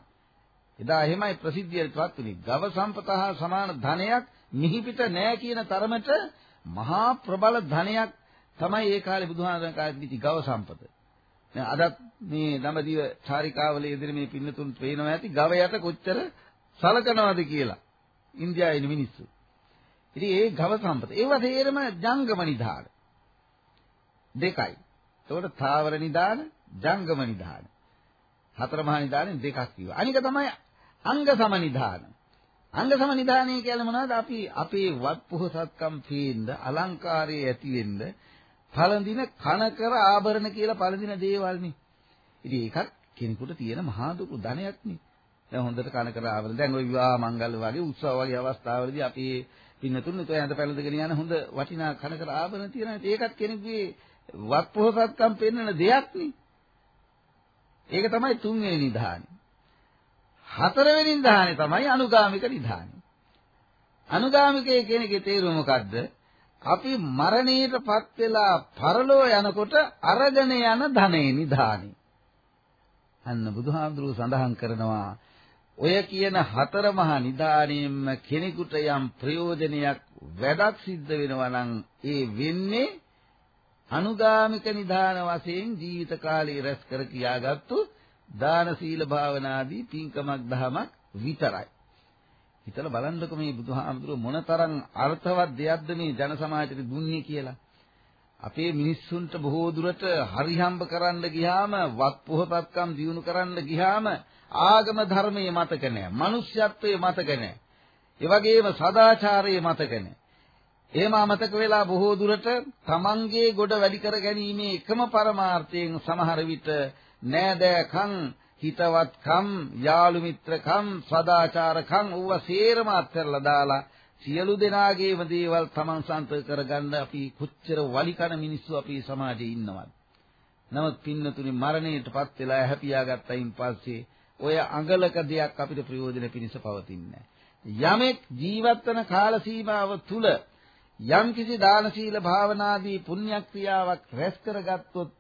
එදා එහෙමයි ප්‍රසිද්ධියටපත් වුනේ. ගව සම්පත හා සමාන ධනයක් මිහිපිට නෑ කියන තරමට මහා ප්‍රබල ධනයක් තමයි ඒ කාලේ බුදුහාමරන් කාලේ තිබිච්ච ගව සම්පත. දැන් අදත් මේ දඹදිව චාරිකාවල ඉදිරි මේ පින්නතුන් පේනවා ඇති ගවයට කොච්චර සලකනවද කියලා. ඉන්දියාවේ මිනිස්සු. ඉතින් ඒ ගව සම්පත. ඒවා තේරම ජංගම නිධාන. දෙකයි. එතකොට තාවර නිදාන, ජංගම නිදාන. හතර මහා නිදානෙන් දෙකක් කිව්වා. අනික තමයි අංග සම නිදාන. අංග සම නිදානය කියන්නේ මොනවද? අපි අපේ වත් පොහසත්කම් පේන්න, අලංකාරයේ ඇති වෙන්න, පළඳින කනකර ආභරණ කියලා පළඳින දේවල්නේ. ඉතින් ඒකත් කෙනෙකුට තියෙන මහා දුක ධනයක් නේ. දැන් හොඳට කනකර ආවරණ. දැන් ওই විවාහ මංගල වගේ උත්සව වගේ අවස්ථාවලදී අපි පින්නතුන් උතේ ඇඳ පැළඳගෙන යන හොඳ වටිනා කනකර ආභරණ තියෙනවා. ඒකත් කෙනෙකුගේ වත්පොහසත්කම් පෙන්වන දෙයක් නේ. ඒක තමයි තුන්වෙනි නිධානය. හතරවෙනි නිධානය තමයි අනුගාමික නිධානය. අනුගාමිකයේ කෙනෙක්ගේ තේරුම මොකද්ද? අපි මරණයටපත් වෙලා පරලෝ යනකොට අරගෙන යන ධනෙ නිධානය. අන්න බුදුහාමුදුරුවෝ සඳහන් කරනවා ඔය කියන හතර මහා නිධානයෙන්ම කෙනෙකුට යම් ප්‍රයෝජනයක් වැඩක් සිද්ධ වෙනවා නම් ඒ වෙන්නේ අනුගාමික නිධාන වශයෙන් ජීවිත කාලය රැස් කර කියාගත්තු දාන සීල භාවනාදී පින්කමක් දහමක් විතරයි. හිතලා බලන්නකො මේ බුදුහාමුදුරුව මොනතරම් අර්ථවත් දෙයක්ද මේ ජන සමාජයට දුන්නේ කියලා. අපේ මිනිස්සුන්ට බොහෝ දුරට හරිහම්බ කරන්න ගියාම වත් පොහපත්කම් දිනු කරන්න ගියාම ආගම ධර්මයේ මතක නැහැ. මනුෂ්‍යත්වයේ මතක නැහැ. ඒ වගේම සදාචාරයේ මතක නැහැ. එහෙම අමතක වෙලා බොහෝ දුරට තමන්ගේ ගොඩ වැඩි කර ගැනීමේ එකම පරමාර්ථයෙන් සමහර විට නෑදෑකම් හිතවත්කම් යාළු මිත්‍රකම් සදාචාරකම් ඌව සේරම අත්හැරලා දාලා සියලු දෙනාගේම දේවල් තමන් සන්තක කරගන්න අපි කොච්චර වලිකන මිනිස්සු අපි සමාජයේ ඉන්නවද? නමුත් පින්නතුනි මරණයටපත් වෙලා හැපියා ගත්තයින් පස්සේ ඔය අඟලක දෙයක් අපිට ප්‍රයෝජන පිණිස පවතින්නේ යමෙක් ජීවත් වන කාල සීමාව තුල යම් කිසි දාන සීල භාවනාදී පුණ්‍ය ක්‍රියාවක් රැස් කරගත්තොත්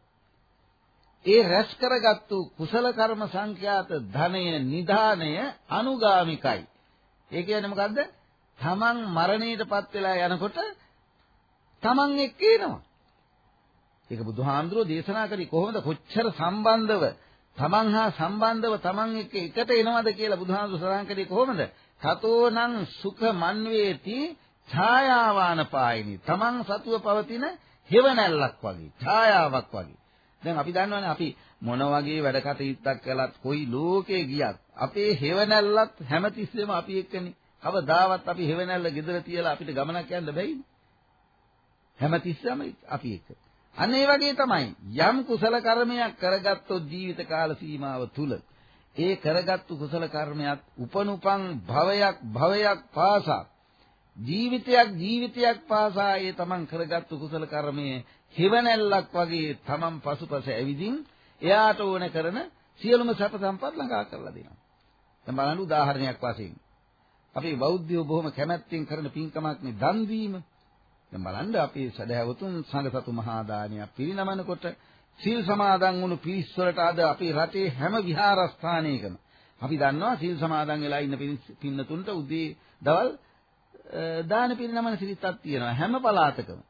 ඒ රැස් කරගත්තු කුසල කර්ම සංඛ්‍යාත ධනය නිධානය අනුගාමිකයි. ඒ කියන්නේ මොකද්ද? තමන් මරණයටපත් වෙලා යනකොට තමන් එක්ක එනවා. ඒක බුදුහාමුදුරෝ දේශනා කරේ කොහොමද කොච්චර සම්බන්ධව තමන් හා සම්බන්ධව තමන් එක්ක එකට එනවද කියලා බුදුහාමුදුරෝ සඳහන් කරේ කොහොමද? තතෝනං සුඛ මන්වේති ඡායාවාන පායිනි. Taman සතුව පවතින හෙවණැල්ලක් වගේ, ඡායාවක් වගේ. දැන් අපි දන්නවනේ අපි මොන වගේ වැඩ කටයුත්තක් කළත් කොයි ලෝකේ ගියත් අපේ හෙවණැල්ලත් හැමතිස්සෙම අපි එක්කනේ. කවදාවත් අපි හෙවණැල්ල ගෙදර තියලා අපිට ගමනක් යන්න බැයිනේ. හැමතිස්සෙම අපි එක්ක. අන්න ඒ වගේ තමයි යම් කුසල කර්මයක් කරගත්තොත් ජීවිත කාල සීමාව තුල ඒ කරගත්තු කුසල කර්මයක් උපනුපං භවයක් භවයක් පාසා ජීවිතයක් ජීවිතයක් පාසා ඒ තමන් කරගත්තු කුසල කර්මයේ හිවණැල්ලක් වගේ තමන් පසුපස ඇවිදින් එයාට ඕන කරන සියලුම සැප සම්පත් ළඟා කරලා දෙනවා. දැන් බලන්න උදාහරණයක් වශයෙන් අපේ බෞද්ධයෝ බොහොම කැමැත්තෙන් කරන පින්කමක් නේ දන් දීම. දැන් බලන්න අපේ සදහැවතුන් සංඝසතු මහා දානයක් පිරිනමනකොට සීල් සමාදන් වුණු පිරිස් වලට අද අපේ රටේ හැම විහාරස්ථානයකම අපි දන්නවා සීල් සමාදන් වෙලා ඉන්න පින්නතුන්ට උදේ දවල් දාන පිරිනමන සිරිතක් තියෙනවා හැම පළාතකම.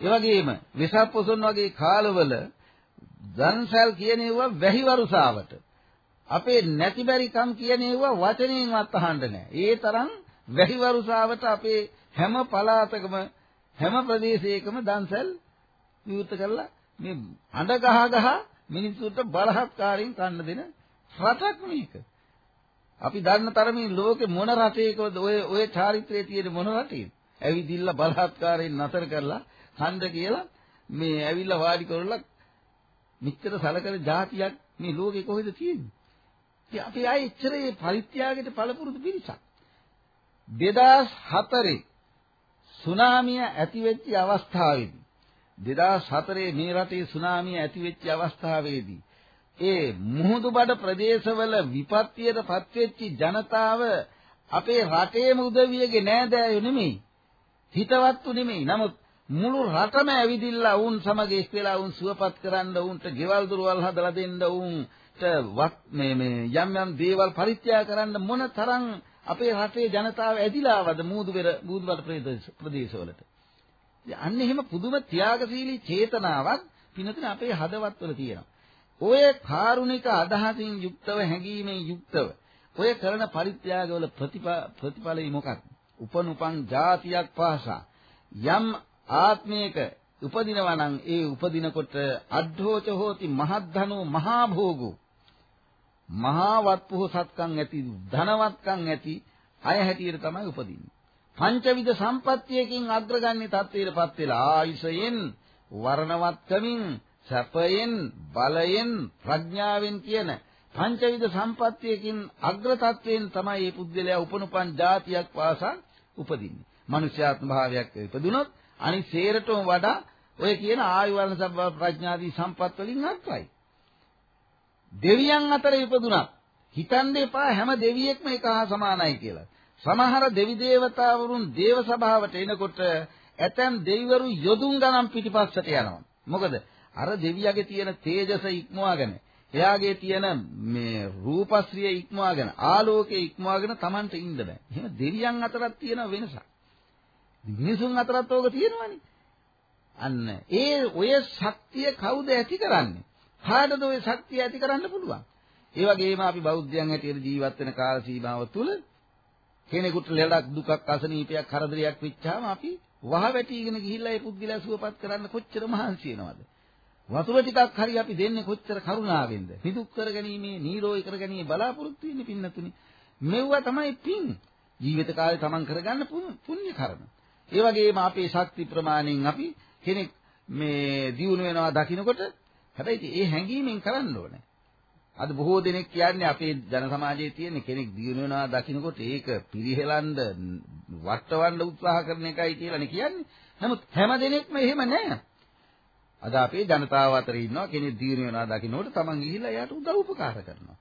ඒ වගේම වෙසක් පොසොන් වගේ කාලවල දන්සල් කියන ඒවා වැහි වරුසාවට අපේ නැති බැරිකම් කියන ඒවා වචනයෙන්වත් අහන්න නැහැ. ඒ තරම් වැහි වරුසාවට අපේ හැම පළාතකම හැම ප්‍රදේශයකම දන්සල් විවෘත කරලා මේ අඬ ගහ ගහ මිනිස්සුන්ට බලහත්කාරයෙන් කන්න දෙන රටක් මේක. අපි දන්න තරමින් ලෝකේ මොන රටේකද ඔය ඔය චාරිත්‍රයේ තියෙන මොන රටේද? ඇවිදින්න බලහත්කාරයෙන් නතර කරලා ඛණ්ඩ කියලා මේ ඇවිල්ලා වාඩි කරලා මෙච්චර සලකන જાතියක් මේ ලෝකේ කොහෙද තියෙන්නේ? ඉතින් අපි ආයේ එච්චර මේ පරිත්‍යාගයට පළපුරුදු පිරිසක්. 2004 සුනාමිය ඇති වෙච්ච අවස්ථාවේදී 2004 මේ රටේ සුනාමිය ඇති වෙච්ච අවස්ථාවේදී ඒ මුහුදුබඩ ප්‍රදේශවල විපත්තියට පත්වෙච්ච ජනතාව අපේ රටේම උදවියගේ නෑදෑයෝ නෙමෙයි. හිතවත්තු නෙමෙයි. නමුත් මුළු රටම ඇවිදිලා වුන් සමග එක් වෙලා වුන් සුවපත් කරන්න වුන්ට ගෙවල් දොරවල් හදලා දෙන්න වුන්ට මේ මේ යම් යම් දේවල් පරිත්‍යාග කරන්න මොන තරම් අපේ රටේ ජනතාව ඇදිලාවද මූදු පෙර මූදුබඩ ප්‍රදේශවලට. අන්න එහෙම පුදුම ත්‍යාගශීලී චේතනාවක් පිනතුනේ අපේ හදවත්වල තියෙනවා. ඔය කාරුණික අදහසින් යුක්තව හැඟීමෙන් යුක්තව ඔය කරන පරිත්‍යාගවල ප්‍රතිඵලයි මොකක්ද? උපනුපං જાතියක් පාසා යම් ආත්මයක උපදිනවා නම් ඒ උපදිනකොට අද්ධෝච හෝති මහද්ධනෝ මහා භෝගෝ මහා වත්පොහසත්කම් ඇති ධනවත්කම් ඇති අය හැටියට තමයි උපදින්නේ පංචවිධ සම්පත්තියකින් අග්‍රගන්නේ තත්වයටපත් වෙලා ආයුෂයෙන් වර්ණවත්කමින් සැපයෙන් බලයෙන් ප්‍රඥාවෙන් කියන පංචවිධ සම්පත්තියකින් අග්‍ර තත්වයෙන් තමයි මේ පුද්ගලයා උපනුපන් જાතියක් වාසා උපදින්නේ. මනුෂ්‍යාත්ම භාවයක් ඉපදුනොත් අනිත් සේරටම වඩා ඔය කියන ආයු වර්ණ සබ්බ ප්‍රඥාදී සම්පත් වලින් අත්වයි. දෙවියන් අතර ඉපදුනත් හිතන්න එපා හැම දෙවියෙක්ම එක හා සමානයි කියලා. සමහර දෙවි දේවතාවරුන් දේව සභාවට එනකොට ඇතැම් දෙවිවරු යොදුන් ගණන් පිටිපස්සට යනවා. මොකද අර දෙවියගේ තියෙන තේජස ඉක්මවාගෙන එයාගේ තියෙන මේ රූපශ්‍රිය ඉක්මවාගෙන ආලෝකයේ ඉක්මවාගෙන Tamanට ඉන්න බෑ. එහෙනම් දෙවියන් අතරත් තියෙන වෙනසක්. මිනිසුන් අතරත් ඕක තියෙනවනේ. අන්න ඒ ඔය ශක්තිය කවුද ඇති කරන්නේ? කාටද ඔය ශක්තිය ඇති කරන්න පුළුවන්? ඒ වගේම අපි බෞද්ධයන් හැටියට ජීවත් වෙන කාල සීමාව තුළ කෙනෙකුට ලෙඩක් දුකක් අසනීපයක් කරදරයක් වෙච්චාම අපි වහ වැටිගෙන ගිහිල්ලා ඒ පුද්ගලයා සුවපත් කරන්න කොච්චර මහන්සි වෙනවද? වතුර ටිකක් හරි අපි දෙන්නේ කොච්චර කරුණාවෙන්ද? නිදුක් කරගැනීමේ නිරෝධී කරගැනීමේ බලාපොරොත්තු වෙන්නේ පින්නතුනි. මෙව්වා තමයි පින්. ජීවිත කාලේ තමන් කරගන්න පුණ්‍ය කර්ම. ඒ වගේම අපේ ශක්ති ප්‍රමාණයෙන් අපි කෙනෙක් මේ දියුණු වෙනවා දකින්නකොට හැබැයි ඒ හැඟීමෙන් කරන්න ඕනේ. අද බොහෝ දෙනෙක් කියන්නේ අපේ ජන සමාජයේ තියෙන කෙනෙක් දියුණු වෙනවා දකින්නකොට ඒක පිරිහෙලන්න වටවන්න උත්සාහ කරන එකයි කියලානේ කියන්නේ. නමුත් හැම දෙනෙක්ම එහෙම නෑ. අද අපේ ජනතාව අතර ඉන්නවා කෙනෙක් දියුණු වෙනවා දකින්නකොට තමන් ගිහිල්ලා එයාට උදව් උපකාර කරනවා.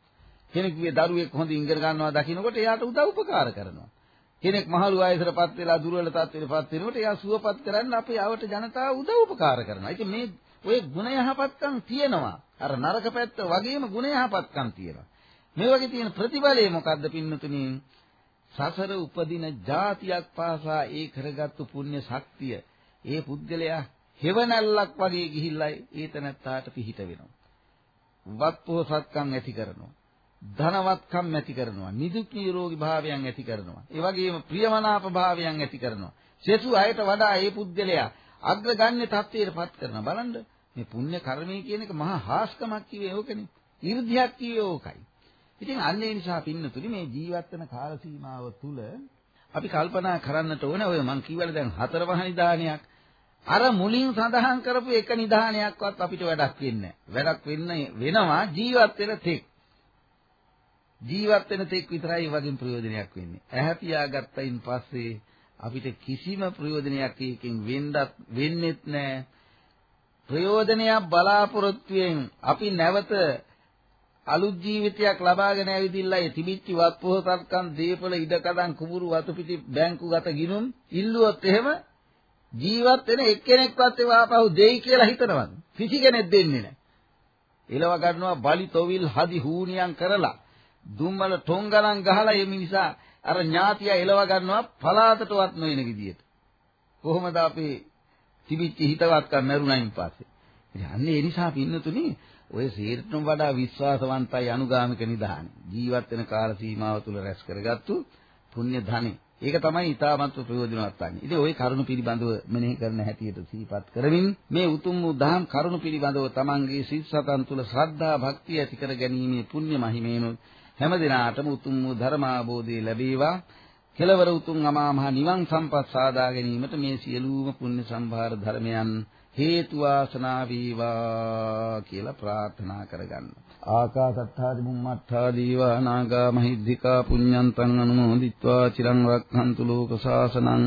කෙනෙක්ගේ දරුවෙක් හොඳින් ඉගෙන ගන්නවා දකින්නකොට එයාට උදව් උපකාර කරනවා. කෙනෙක් මහලු වයසටපත් වෙලා දුර්වල තත්ත්වයටපත් වෙනකොට එයා සුවපත් කරන්න අපේ යවට ජනතාව උදව් උපකාර කරනවා. ඉතින් මේ ඔය ගුණ යහපත්කම් තියෙනවා. අර නරක පැත්ත වගේම ගුණ යහපත්කම් තියෙනවා. මේ වගේ තියෙන ප්‍රතිඵලය මොකද්ද පින්නතුනි? සසර උපදින જાතියක් පාසා ඒ කරගත්තු පුණ්‍ය ශක්තිය ඒ පුද්ගලයා හෙවණැල්ලක් වගේ ගිහිල්ලා ඒ තැනත්තාට පිහිට වෙනවා. වත්පොහසත්කම් ඇති කරනවා. ධනවත්කම් ඇති කරනවා. නිදුක් නිරෝගී භාවයන් ඇති කරනවා. ඒ වගේම ප්‍රියමනාප භාවයන් ඇති කරනවා. සෙසු අයට වඩා ඒ පුද්ගලයා අග්‍රගණ්‍ය තත්ත්වයටපත් කරනවා. බලන්න මේ පුණ්‍ය කර්මය කියන එක මහා හාස්කමක් කිව්වේ ඕකනේ. 이르දියක් කිව්වේ ඕකයි. ඉතින් අන්න ඒ නිසා පින්නතුනි මේ ජීවත් වෙන කාල සීමාව තුල අපි කල්පනා කරන්නට ඕනේ ඔය මං කිව්වල දැන් හතරවහනි දානයක් අර මුලින් සඳහන් කරපු එක නිදානයක්වත් අපිට වැඩක් වෙන්නේ වැඩක් වෙන්න වෙනවා ජීවත් වෙන තෙක්. ජීවත් වෙන තෙක් විතරයි වගේ ප්‍රයෝජනයක් වෙන්නේ. ඇහැ පියාගත්තයින් පස්සේ අපිට කිසිම ප්‍රයෝජනයක් එකකින් වෙන්නත් වෙන්නේත් නැහැ. ප්‍රයෝජනයක් බලාපොරොත්තුෙන් අපි නැවත අලුත් ජීවිතයක් ලබාගෙන ඇවිදින්නයි තිබිච්ච වත්පොහසත්කම් දීපල ඉඩකඩම් කුඹුරු වතු පිටි බැංකු ගත ගිනුම් ඉල්ලුවොත් එහෙම ජීවත් වෙන එක්කෙනෙක්වත් ඒවාපහු දෙයි කියලා හිතනවද? කිසි කෙනෙක් දෙන්නේ නැහැ. එලව ගන්නවා බලි තොවිල් හදි හූනියම් කරලා දුම්මල ටොංගලන් ගහලා මේ මිනිසා අර ඥාතිය එලව ගන්නවා පලාතටවත් නොයන විදියට. කොහොමද අපේ තිබිච්ච හිතවත්කම් මරුණයින් පස්සේ. ඉතින් අන්න ඒ නිසා පින්නතුනේ ඔය සීරටම වඩා විශ්වාසවන්තයි අනුගාමික නිධාන. ජීවත් වෙන කාල සීමාව තුල රැස් කරගත්තු පුණ්‍ය ධනෙ. ඒක තමයි ඊටමත් ප්‍රයෝජනවත් වන්නේ. ඉතින් ওই කරුණු පිළිබඳව මෙනෙහි කරන හැටියට සිහිපත් කරමින් මේ උතුම් වූ දහම් කරුණු පිළිබඳව තමන්ගේ සිත් සතන් තුළ ශ්‍රද්ධා භක්තිය ඇති කර ගැනීමේ පුණ්‍ය මහිමේනොත් හැම දිනාටම උතුම් වූ ධර්මාභෝධය ලැබේවා. කෙලවර උතුම් අමා මහ නිවන් සම්පත් සාදා ගැනීමට මේ සියලුම පුණ්‍ය සම්භාර ධර්මයන් හේතු වාසනා වේවා කියලා ප්‍රාර්ථනා කරගන්නවා. ආකාසත්තාදි බුම්මත්තා දීවා නාග මහිද්దికා පුඤ්ඤන්තං අනුමෝදිත්වා චිරං රක්ඛන්තු ලෝක සාසනං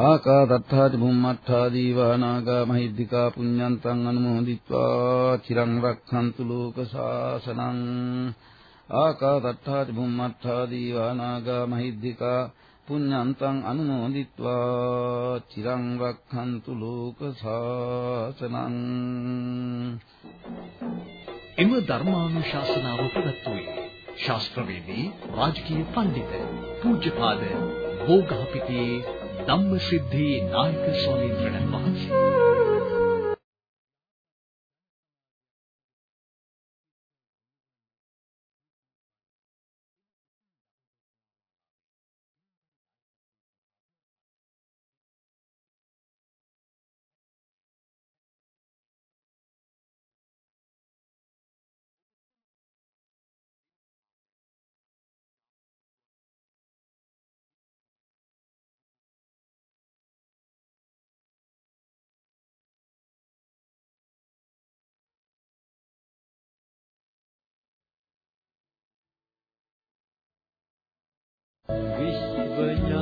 ආකාසත්තාදි බුම්මත්තා දීවා නාග මහිද්దికා පුඤ්ඤන්තං අනුමෝදිත්වා චිරං රක්ඛන්තු ලෝක සාසනං ආකාසත්තාදි බුම්මත්තා දීවා නාග මහිද්దికා පුඤ්ඤන්තං අනුමෝදිත්වා චිරං රක්ඛන්තු ලෝක සාසනං එම ධර්මානුශාසනාව පැවැත්වුවේ ශාස්ත්‍රවේදී රාජකීය පඬිත පූජ්‍යපාද බෝගහපිටියේ ධම්මසිද්ධි නායක ස්වාමීන් වහන්සේ. විශ්වඥා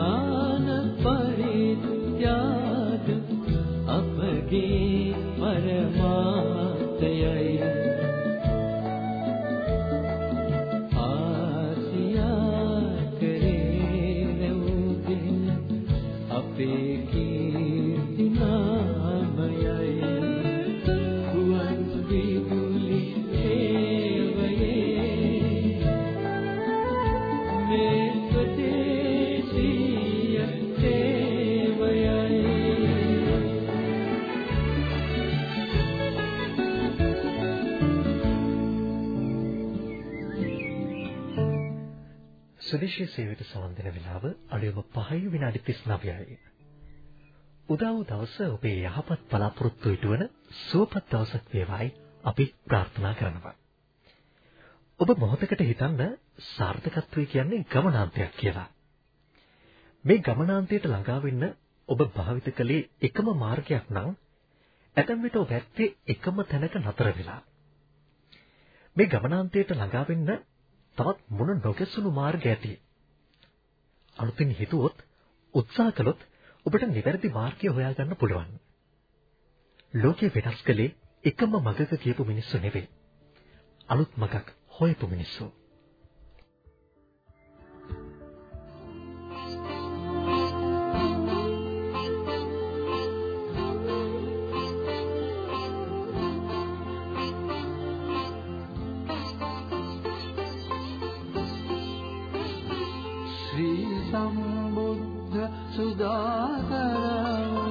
සුදේශීය සේවයට සවන් දෙන වේලාව අඩුවම 5 විනාඩි 39යි. උදා වූ දවස ඔබේ යහපත් බලාපොරොත්තු ඉටුවන සුවපත් දවසක් වේවායි අපි ප්‍රාර්ථනා කරනවා. ඔබ මොහොතකට හිතන්න සාර්ථකත්වය කියන්නේ ගමනාන්තයක් කියලා. මේ ගමනාන්තයට ළඟා වෙන්න ඔබ භාවිත කළේ එකම මාර්ගයක් නම් ඇතැම් විට ඔබ ඇත්තේ එකම තැනක නතර වෙලා. මේ ගමනාන්තයට ළඟා වෙන්න තවත් මොන නොගැසුණු මාර්ග ඇති. අලුතින් හිතුවොත් උත්සාහ කළොත් ඔබට නිවැරදි මාර්ගය හොයාගන්න පුළුවන්. ලෝකේ වෙනස් කලේ එකම මගක කියපු මිනිස්සු නෙවෙයි. අලුත් මගක් හොයපු මිනිස්සු. සුදාකරමු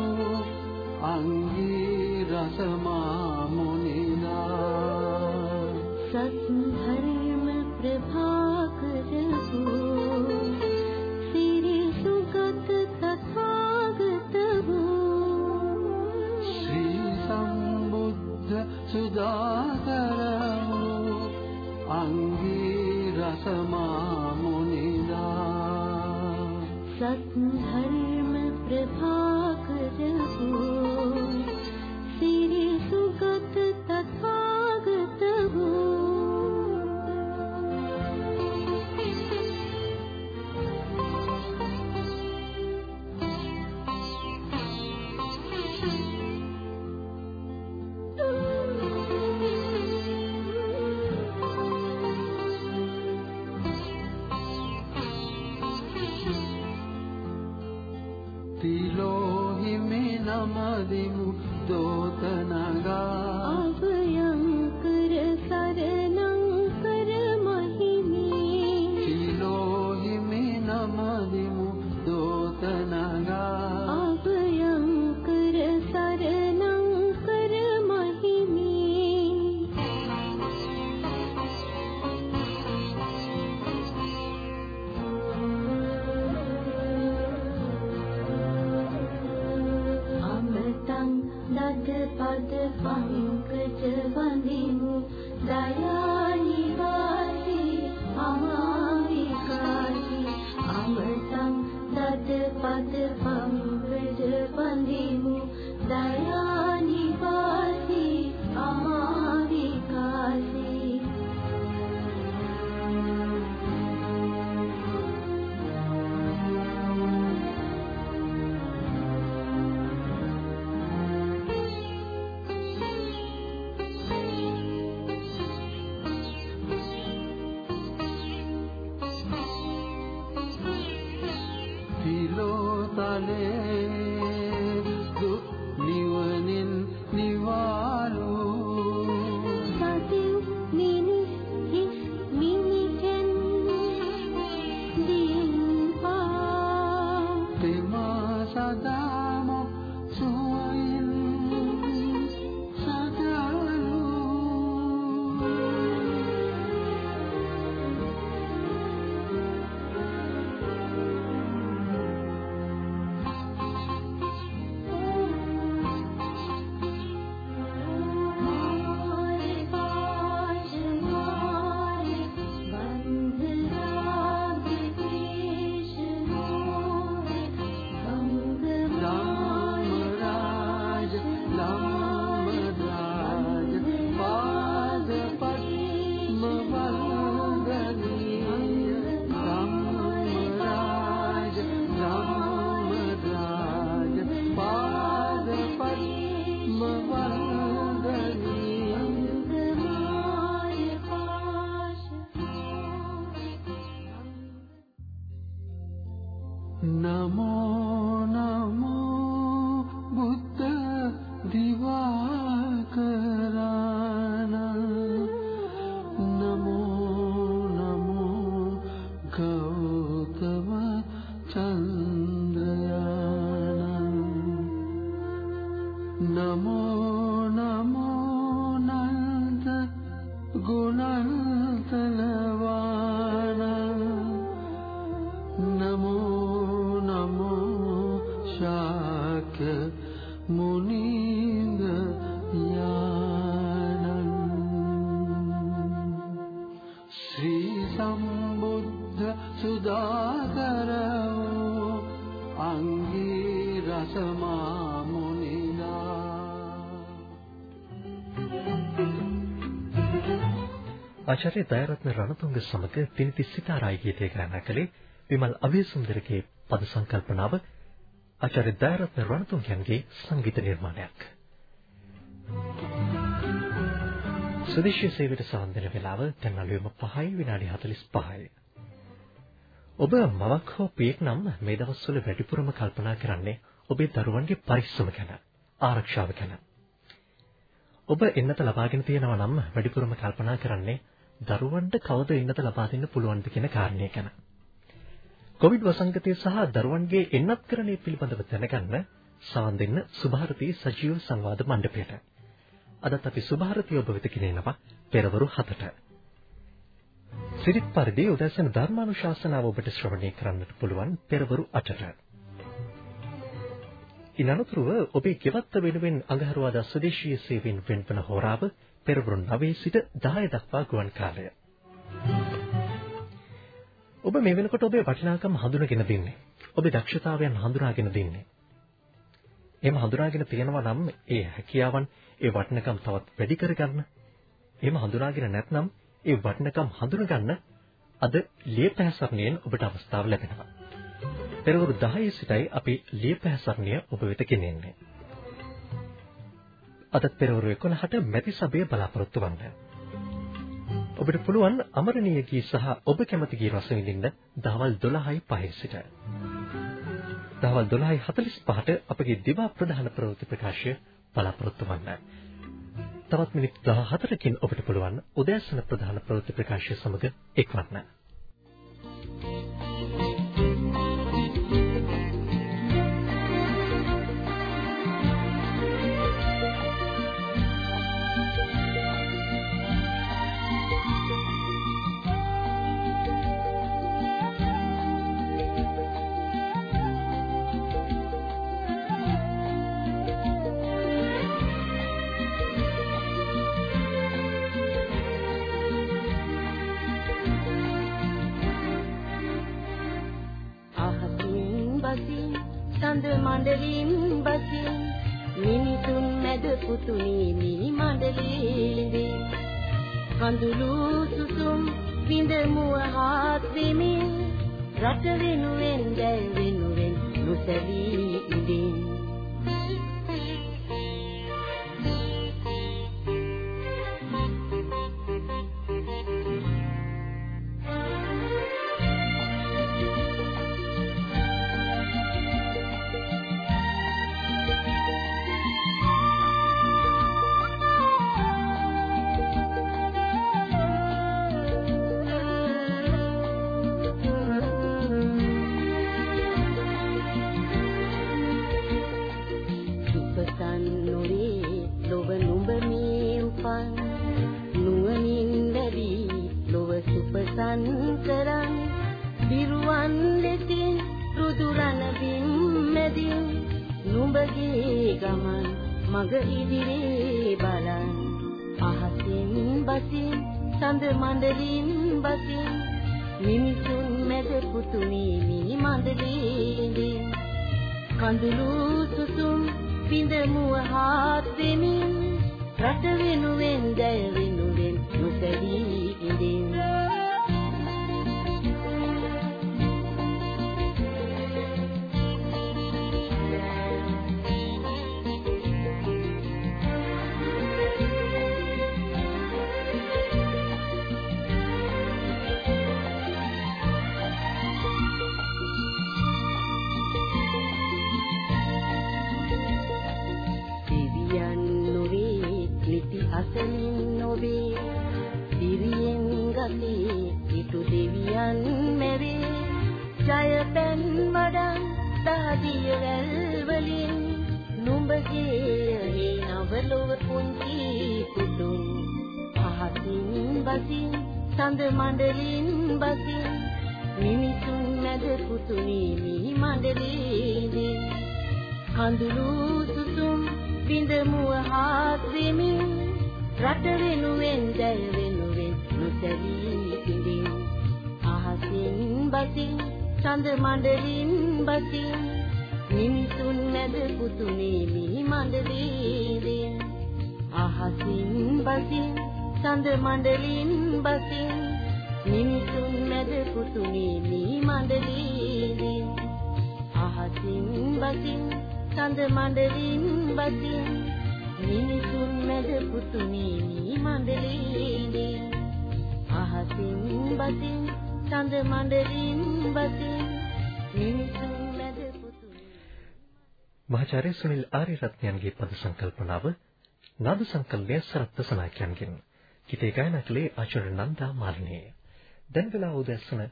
අංගී රසමා මුනිනා සත්හරිම ප්‍රභාකරසු සිරි සුගත තථාගත වූ ශ්‍රී සම්බුද්ධ සුදාකරමු අංගී රසමා මුනිනා සත්හරි තෙමා සදාම ආචාර්ය දයරත්න රණතුංග සමග තිනිති සිතාරායි ගීතය ගායනා කළේ විමල් අබේසුන්දරගේ පද සංකල්පනාව ආචාර්ය දයරත්න රණතුංගයන්ගේ සංගීත නිර්මාණයක්. සුදේශීය සේවයට සම්බන්ධ වෙලාව දැන් අලුයම 5යි විනාඩි 45යි. ඔබ මවක් හෝ පියෙක් නම් මේ දවස්වල වැඩිපුරම කල්පනා කරන්නේ ඔබේ දරුවන්ගේ පරිස්සම ගැන, ආරක්ෂාව ගැන. ඔබ එන්නත ලබාගෙන තියෙනවා නම් වැඩිපුරම කල්පනා කරන්නේ දරුවන්ට කවද එන්නත ලබා දෙන්න පුළුවන්ද කියන කාරණය ගැන. කොවිඩ් වසංගතය සහ දරුවන්ගේ එන්නත්කරණය පිළිබඳව දැනගන්න සවන් දෙන්න සුභාරතී සජීව සංවාද මණ්ඩපයට. අදත් අපි සුභාරතී ඔබ වෙත ගෙනෙනවා පෙරවරු 7ට. සිරිත් පරිදි උදැසන ධර්මානුශාසනාව ඔබට ශ්‍රවණය කරන්නට පුළුවන් පෙරවරු 8ට. ඉනනතුරුව ඔබේ ගෙවත්ත වෙනුවෙන් අඟහරුවාදා ස්වදේශීය සේවයෙන් වෙන්වන හෝරාව පෙරවරු 9 සිට 10 දක්වා ගුවන් කාලය. ඔබ මේ වෙනකොට ඔබේ වටිනාකම් හඳුනගෙන දින්නේ. ඔබේ දක්ෂතාවයන් හඳුනාගෙන දින්නේ. එහෙම හඳුනාගෙන තියෙනවා නම් ඒ හැකියාවන් ඒ වටිනකම් තවත් වැඩි කරගන්න. එහෙම හඳුනාගෙන නැත්නම් ඒ වටිනකම් හඳුනගන්න අද ලියපැහැසරණයෙන් ඔබට අවස්ථාව ලැබෙනවා. පෙරවරු 10 සිටයි අපි ලියපැහැසරණය ඔබ වෙත ගෙනෙන්නේ. අදත් පෙරවරු 11ට මැති සභය බලාපොරොත්තු වන්න. ඔබට පුළුවන් අමරණීය ගී සහ ඔබ කැමති ගී රස විඳින්න දවල් 12යි 5 සිට. දහවල් 12:45ට අපගේ දිවා ප්‍රධාන ප්‍රවෘත්ති ප්‍රකාශය බලාපොරොත්තු වන්න. තවත් මිනිත්තු 14කින් ඔබට පුළුවන් උදෑසන ප්‍රධාන ප්‍රවෘත්ති ප්‍රකාශය සමග එක්වන්න. කඳුළු සුසුම් විඳ මුවහත් වෙමින් රට වෙනුවෙන් දැල් වෙනුවෙන් නොසැලී ඉඳින්. කඳුළු සුසුම් විඳ මුවහත් වෙමින් රට වෙනුවෙන් දැය වෙනුවෙන් නොසැලී ඉඳින් අහසින් බසින් සඳ මණ්ඩලින් බසින් මිනිසුන් මැද පුතුනි මිහි මණ්ඩලේ අහසින් බසින් සඳ මණ්ඩලින් බසින් මිනිසුන් මැද පුතුනි මිහි මණ්ඩලේ අහසින් බසින් සඳ මණ්ඩලින් බසින් මිනිසුන් මැද පුතුනි මී මණ්ඩලේ අහසින් බසින් සඳ මණ්ඩලින් බසින් මිනිසුන් මැද පුතුනි. මහාචාර්ය සුනිල් ආරියරත්නයන්ගේ පද සංකල්පනාව නාද සංකල්පය සරත් සනායකයන්ගෙන්. ගීතය ගායනා කළේ ආචාර්ය නන්දා මාලිනී. දැන් වෙලා උදැසන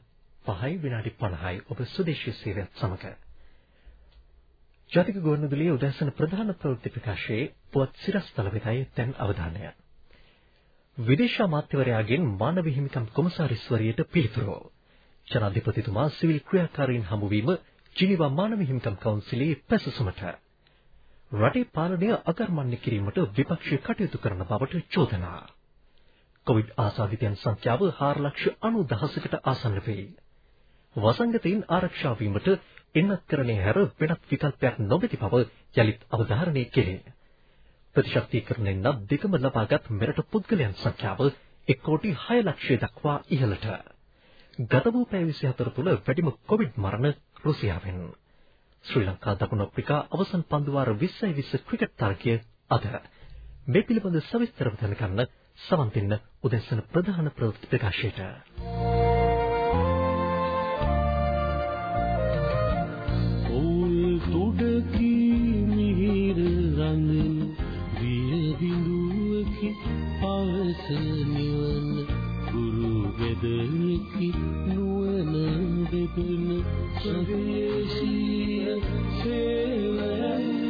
5යි විනාඩි 50යි ඔබ සුදේශීය සේවයත් සමග. ජාතික ගුවන්විදුලියේ උදැසන ප්‍රධාන ප්‍රවෘත්ති ප්‍රකාශයේ පුවත් සිරස්තල වෙතයි දැන් අවධානය. විදේශ අමාත්‍යවරයාගෙන් මානව හිමිකම් කොමසාරිස්වරියට පිළිතුරු. ජනාධිපතිතුමා සිවිල් ක්‍රියාකාරීන් හමුවීම ජිනීවා මානව හිමිකම් කවුන්සිලයේ පැසසුමට. රටේ පාලනය අකර්මණ්‍ය කිරීමට විපක්ෂය කටයුතු කරන බවට චෝදනා. කොවිඩ් ආසාදිතයන් සංඛ්‍යාව 490000කට ආසන්න වේ. වසංගතයින් ආරක්ෂා වීමට එන්නත්කරණය හැර වෙනත් විකල්පයක් නොමැති බව යලිත් අවධාරණය කෙරේ. ප්‍රතිශක්තිකරණයෙන් නම් දෙකම ලබාගත් මෙරට පුද්ගලයන් සංඛ්‍යාව 1 කෝටි 6 ලක්ෂය දක්වා ඉහළට. ගත වූ පැය 24 තුළ වැඩිම කොවිඩ් මරණ රුසියාවෙන්. ශ්‍රී ලංකා දකුණු අප්‍රිකා අවසන් පන්දු වාර 20යි 20 ක්‍රිකට් තරගය අද. මේ පිළිබඳ සවිස්තරව දැනගන්න සමන් දෙන්න උදැසන ප්‍රධාන ප්‍රවෘත්ති ප්‍රකාශයට. නිවන ගුරු වෙදකි නුවණ වෙදන සදේශීය සේවයයි.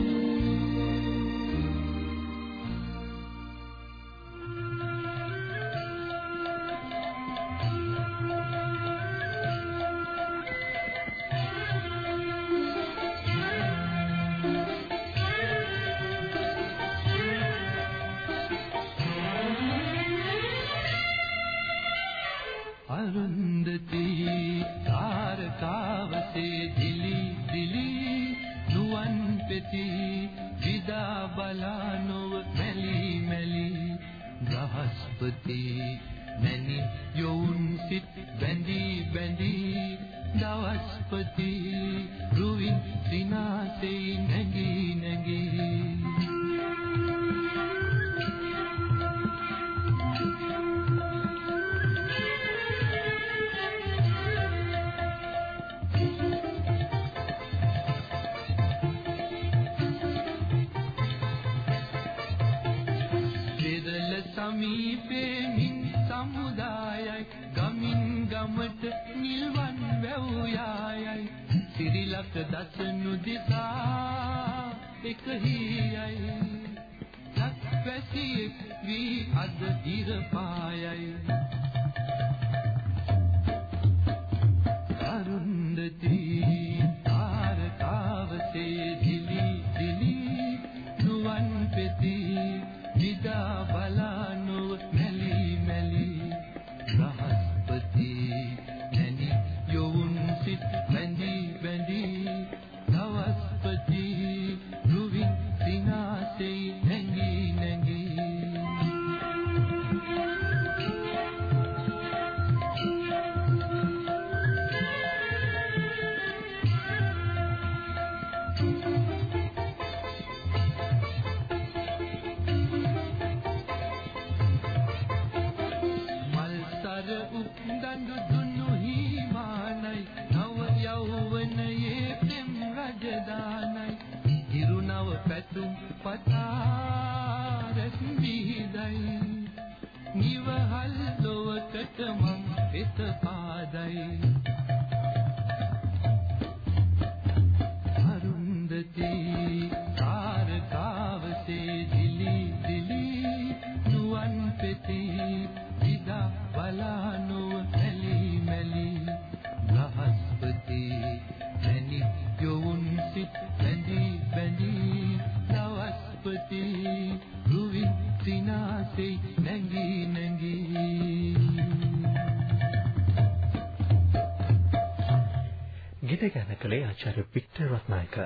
ගැන කළේ ආචාර්ය වික්ටර් රත්නායක.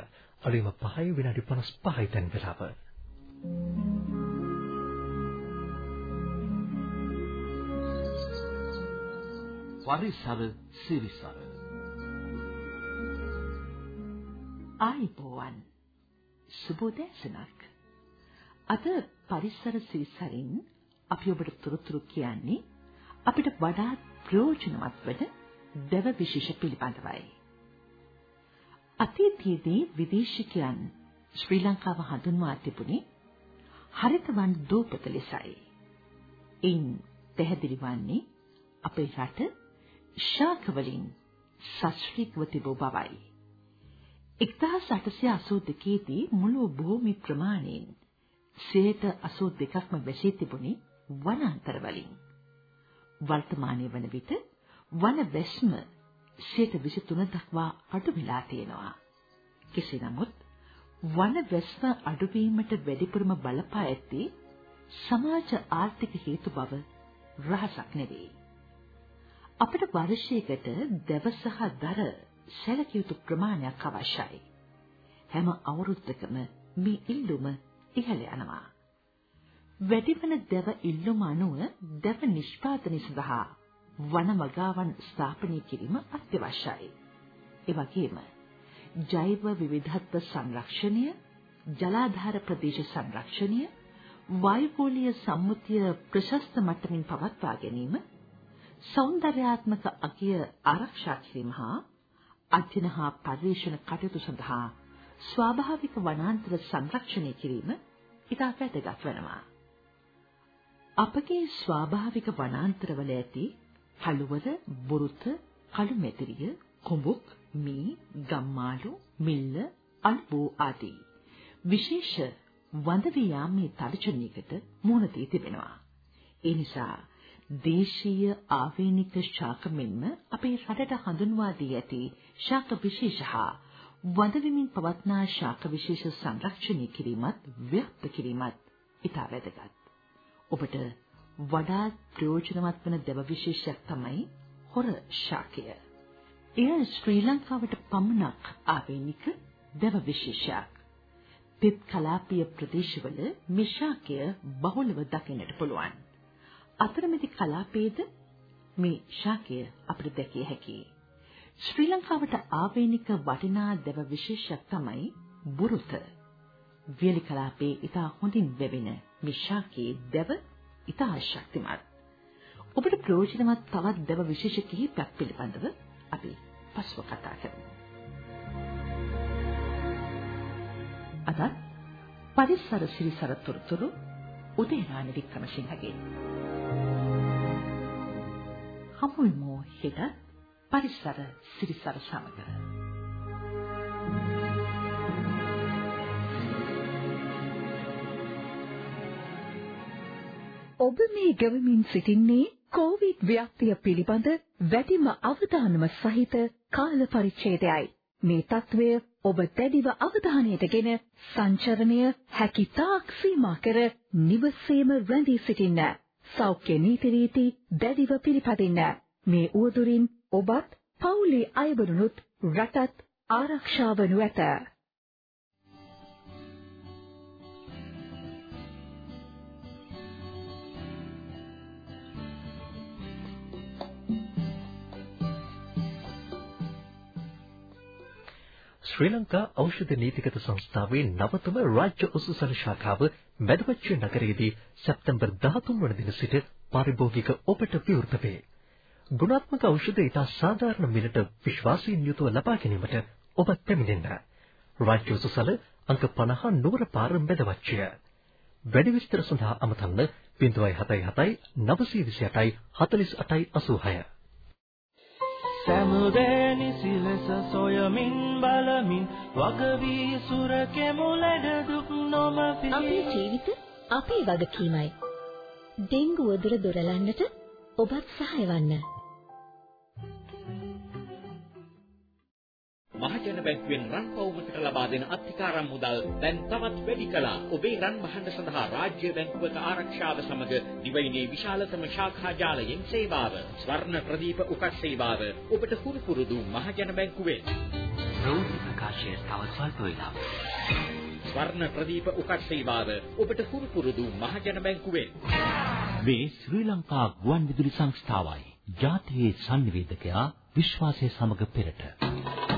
අලුයම 5 විනාඩි 55යි තැන් වෙලාව. පරිසර සිරිසර. ආයිබෝවන් සුබෝදෑසනක්. අද පරිසර සිරිසරින් අපි ඔබට තොරතුරු කියන්නේ අපිට වඩාත් ප්‍රයෝජනවත් වන දව විශේෂ පිළිබඳවයි අතීතයේදී විදේශිකයන් ශ්‍රී ලංකාව හඳුන්වා තිබුණේ හරිතවන් දූපත ලෙසයි. ඉන් පැහැදිලි වන්නේ අපේ රට ශාක වලින් ශාස්ත්‍රීයව තිබූ බවයි. 1882 දී මුළු භූමි ප්‍රමාණයෙන් 82%ක්ම වැසී තිබුණේ වනාන්තර වලින්. වර්තමානයේ වන විට වන වැස්ම 23 දක්වා අඩු වෙලා තියෙනවා. කෙසේ නමුත් වන වැස්ම අඩුවීමට වැඩිපුරම බලපා ඇත්තේ සමාජ ආර්ථික හේතු බව රහසක් නෙවෙයි. අපට වර්ෂයකට දව සහ දර සැලකිය යුතු ප්‍රමාණයක් අවශ්‍යයි. හැම අවුරුද්දකම මේ ඉල්ලුම ඉහළ යනවා. වැඩිවන දව ඉල්ලුම අනුව දව නිෂ්පාදනය සඳහා වන වගාවන් ස්ථාපනය කිරීම අත්‍යවශ්‍යයි. ඒ වගේම ජෛව විවිධත්ව සංරක්ෂණය, ජලාධාර ප්‍රදේශ සංරක්ෂණය, වායුගෝලීය සම්මුතිය ප්‍රශස්ත මට්ටමින් පවත්වා ගැනීම, සෞන්දර්යාත්මක අගය ආරක්ෂා කිරීම හා අධ්‍යයන හා පර්යේෂණ කටයුතු සඳහා ස්වාභාවික වනාන්තර සංරක්ෂණය කිරීම ඉතා වැදගත් වෙනවා. අපගේ ස්වාභාවික වනාන්තරවල ඇති කළුවර, බුරුත, කළු මෙතිරිය, කුඹුක්, මී, ගම්මාළු, මිල්ල, අල්බෝ ආදී විශේෂ වඳ වියාමේ තර්ජනයකට මුහුණ දී තිබෙනවා. ඒ නිසා දේශීය ආවේනික ශාක මෙන්ම අපේ රටට හඳුන්වා දී ඇති ශාක විශේෂ හා වඳ විමින් පවත්නා ශාක විශේෂ සංරක්ෂණය කිරීමත් ව්‍යාප්ත කිරීමත් ඉතා වැදගත්. ඔබට වඩාත් ප්‍රයෝජනවත් වන දෙව විශේෂයක් තමයි හොර ශාකය. එය ශ්‍රී ලංකාවට පමණක් ආවේනික දෙව විශේෂයක්. තෙත් කලාපීය ප්‍රදේශවල මේ ශාකය බහුලව දකින්නට පුළුවන්. අතරමැදි කලාපයේද මේ ශාකය අපිට දැකිය හැකියි. ශ්‍රී ලංකාවට ආවේනික වටිනා දෙව විශේෂයක් තමයි බුරුත. වියලි කලාපයේ ඉතා හොඳින් වැවෙන මේ ශාකයේ දෙව ඉතා ශක්තිමත්. ඔබට ප්‍රයෝජනවත් තවත් දෙව විශේෂ කිහිපයක් පිළිබඳව අපි පස්ව කතා කරමු. අදත් පරිසර සිරිසර තොරතුරු උදේරාණි වික්‍රමසිංහගේ. හමුවෙමු හෙට පරිසර සිරිසර සමග. ඔබ මේ ගෙවමින් සිටින්නේ කොවිඩ් ව්‍යාප්තිය පිළිබඳ වැඩිම අවධානම සහිත කාල පරිච්ඡේදයයි. මේ తත්වය ඔබ දැඩිව අවධානයටගෙන සංචරණය හැකි තාක් සීමා කර නිවසේම රැඳී සිටින්න. සෞඛ්‍ය නීති රීති දැඩිව පිළිපදින්න. මේ උවදුරින් ඔබත් පවුලේ අයවලුනුත් රටත් ආරක්ෂා වනු ඇත. ශ්‍රී ලංකා ඖෂධ නීතිගත සංස්ථාවේ නවතම රාජ්‍ය උසුසන ශාඛාව මැදවච්ච නගරයේදී සැප්තැම්බර් 13 වන දින සිට පාරිභෝගික ඔබට විවෘත වේ. ගුණාත්මක ඖෂධ ඉතා සාධාරණ මිලට විශ්වාසයෙන් යුතුව ලබා ගැනීමට ඔබ පැමිණෙන්න. රාජ්‍ය උසුසල අංක 50 නුවර පාර මැදවච්චය. වැඩි විස්තර සඳහා අමතන්න 077 928 4886. සැමුදෑනි සිලස සොයමින් බලමින් වගවී සුරකෙමු ලැඩ දුක් නොම අපේ ජීවිත අපේ වගකීමයි. ඩෙන්ගු වදුර දොරලන්නට ඔබත් සහාය වන්න. මහජන බැංකුවෙන් රන් පවුමකට ලබා දෙන අත්තිකාරම් මුදල් දැන් තවත් වැඩි කළා. ඔබේ රන් බහඬ සඳහා රාජ්‍ය බැංකුවක ආරක්ෂාව සමග දිවයිනේ විශාලතම ශාඛා ජාලයෙන් සේවාව. ස්වර්ණ ප්‍රදීප උකස් සේවාව ඔබට හුරු පුරුදු මහජන බැංකුවෙන්. ප්‍රෞಢ ප්‍රකාශය තව ස්වල්ප වේලාවක්. ස්වර්ණ ප්‍රදීප උකස් සේවාව ඔබට හුරු පුරුදු මහජන බැංකුවෙන්. මේ ශ්‍රී ලංකා ගුවන් විදුලි සංස්ථාවයි. ජාතියේ සංනිවේදකයා විශ්වාසය සමග පෙරට.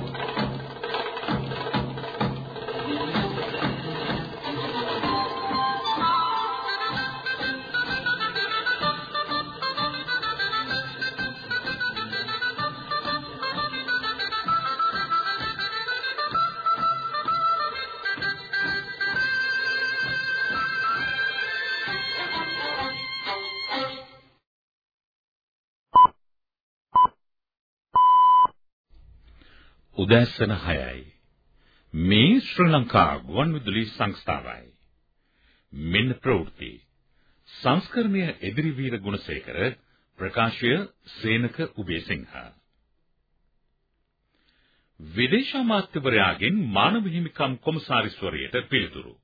උදෑසන 6යි. මේ ශ්‍රී ලංකා ගුවන්විදුලි සංස්ථාවයි. මෙන්න ප්‍රවෘත්ති. සංස්කරණීය එදිරිවීර ගුණසේකර ප්‍රකාශය සේනක උබේසිංහ. විදේශ අමාත්‍යවරයාගෙන් මානව හිමිකම් කොමසාරිස්වරයට පිළිතුරු.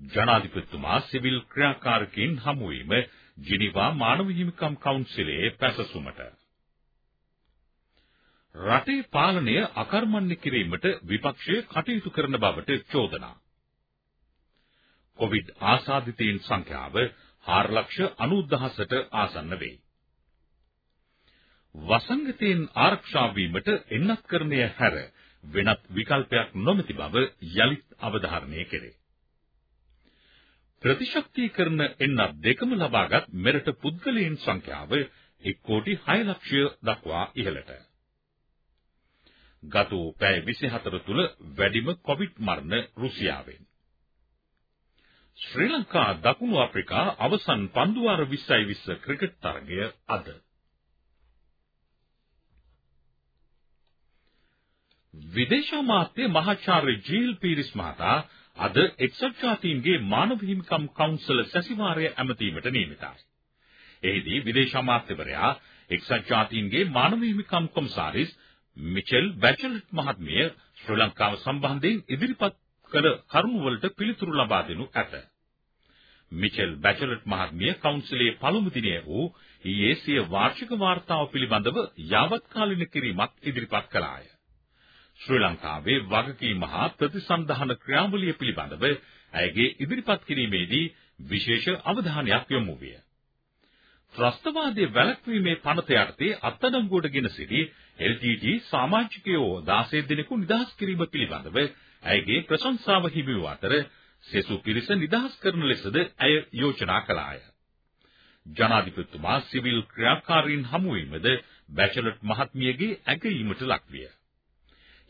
ජනාධිපතිතුමා සිවිල් ක්‍රියාකාරකයන් හමු වීම ජිනීවා මානව හිමිකම් කවුන්සිලයේ පැසසුමට රටේ පාලනය අකර්මණ්‍ය කිරීමට විපක්ෂය කටයුතු කරන බවට චෝදනා. කොවිඩ් ආසාදිතයින් සංඛ්‍යාව 4,90,000ට ආසන්න වේ. වසංගතයෙන් ආරක්ෂා වීමට එන්නත්කරණය හැර වෙනත් විකල්පයක් නොමැති බව යලිත් අවධාරණය කෙරේ. ප්‍රතිශක්තිකරණ එන්නත් දෙකම ලබාගත් මෙරට පුද්ගලයන් සංඛ්‍යාව 1 කෝටි 6 ලක්ෂය දක්වා ඉහළට. ගත වූ පැය 24 තුල වැඩිම කොවිඩ් මරණ රුසියාවෙන්. ශ්‍රී ලංකා දකුණු අප්‍රිකා අවසන් පන්දු වාර 20යි 20 ක්‍රිකට් තරගය අද. විදේශ අමාත්‍ය මහාචාර්ය ජීල් පීරිස් මහතා අද එක්සත් ජාතීන්ගේ මානව හිමිකම් කවුන්සල සැසිවාරය ඇමතීමට නියමිතයි. එහිදී විදේශ අමාත්‍යවරයා එක්සත් ජාතීන්ගේ මානව හිමිකම් කොමසාරිස් මිචෙල් බැචලට් මහත්මිය ශ්‍රී ලංකාව සම්බන්ධයෙන් ඉදිරිපත් කළ කරුණු වලට පිළිතුරු ලබා දෙනු ඇත. මිචෙල් බැචලට් මහත්මිය කවුන්සිලයේ පළමු දිනය වූ ඊයේ සිය වාර්ෂික වාර්තාව පිළිබඳව යාවත්කාලින කිරීමක් ඉදිරිපත් කළාය. ශ්‍රී ලංකාවේ වගකීම් හා ප්‍රතිසන්ධාන ක්‍රියාවලිය පිළිබඳව ඇයගේ ඉදිරිපත් කිරීමේදී විශේෂ අවධානයක් යොමු විය. ත්‍රස්තවාදයේ වැළැක්වීමේ පනත යටතේ අත්අඩංගුවටගෙන සිටි LTT සමාජිකයෝ 16 දෙනෙකු නිදහස් කිරීම පිළිබඳව ඇයගේ ප්‍රශංසාව හිමි වූ අතර සෙසු පිරිස නිදහස් කරන ලෙසද ඇය යෝජනා කළාය. ජනාධිපතිතුමා සිවිල් ක්‍රියාකාරීන් හමුවීමද බැචලට් මහත්මියගේ ඇගයීමට ලක්විය.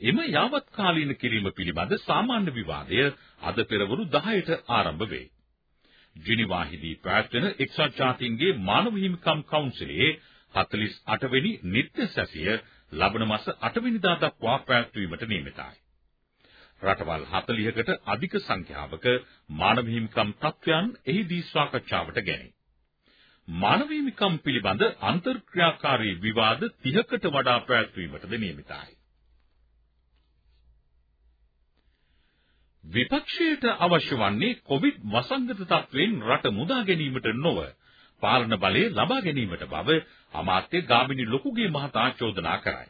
එම යාවත්කාලීන කිරීම පිළිබඳ සාමාන්‍ය විවාදය අද පෙරවරු 10ට ආරම්භ වේ. ජිනීවාහිදී පැවැත්වෙන එක්සත් ජාතීන්ගේ මානව හිමිකම් කවුන්සිලයේ 48 වෙනි නිත්‍ය සැසිය ලබන මාස 8 වෙනිදා දක්වා පැවැත්වීමට නියමිතයි. රටවල් 40කට අධික සංඛ්‍යාවක මානව හිමිකම් තත්ත්වයන් එහිදී සාකච්ඡාවට ගැනේ. මානව හිමිකම් පිළිබඳ අන්තර්ක්‍රියාකාරී විවාද 30කට වඩා පැවැත්වීමටද නියමිතයි. විපක්ෂයට අවශ්‍ය වන්නේ කොවිඩ් වසංගත තත්ත්වයෙන් රට මුදා ගැනීමට නොව පාලන බලය ලබා ගැනීමට බව අමාත්‍ය ගාමිණි ලොකුගේ මහතා චෝදනා කරයි.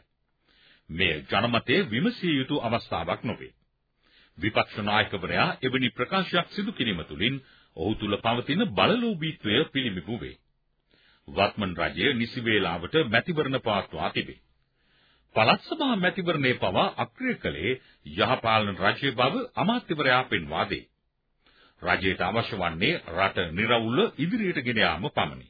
මෙය ජනමතයේ විමසිය යුතු අවස්ථාවක් නොවේ. විපක්ෂ නායකවරයා එවැනි ප්‍රකාශයක් සිදු කිරීම තුළින් ඔහු තුල පවතින බලලෝභීත්වය පිළිඹු වේ. වත්මන් රජය නිසි වේලාවට මැතිවරණ පවත්වා තිබේ. පළාත් සභා මැතිවරණයේ පවා අක්‍රිය කළේ යහපාලන රජයේ බව අමාත්‍යවරයා පෙන්වා දෙයි. රජයට අවශ්‍ය වන්නේ රට නිර්වුල්ව ඉදිරියට ගෙන යාම පමණි.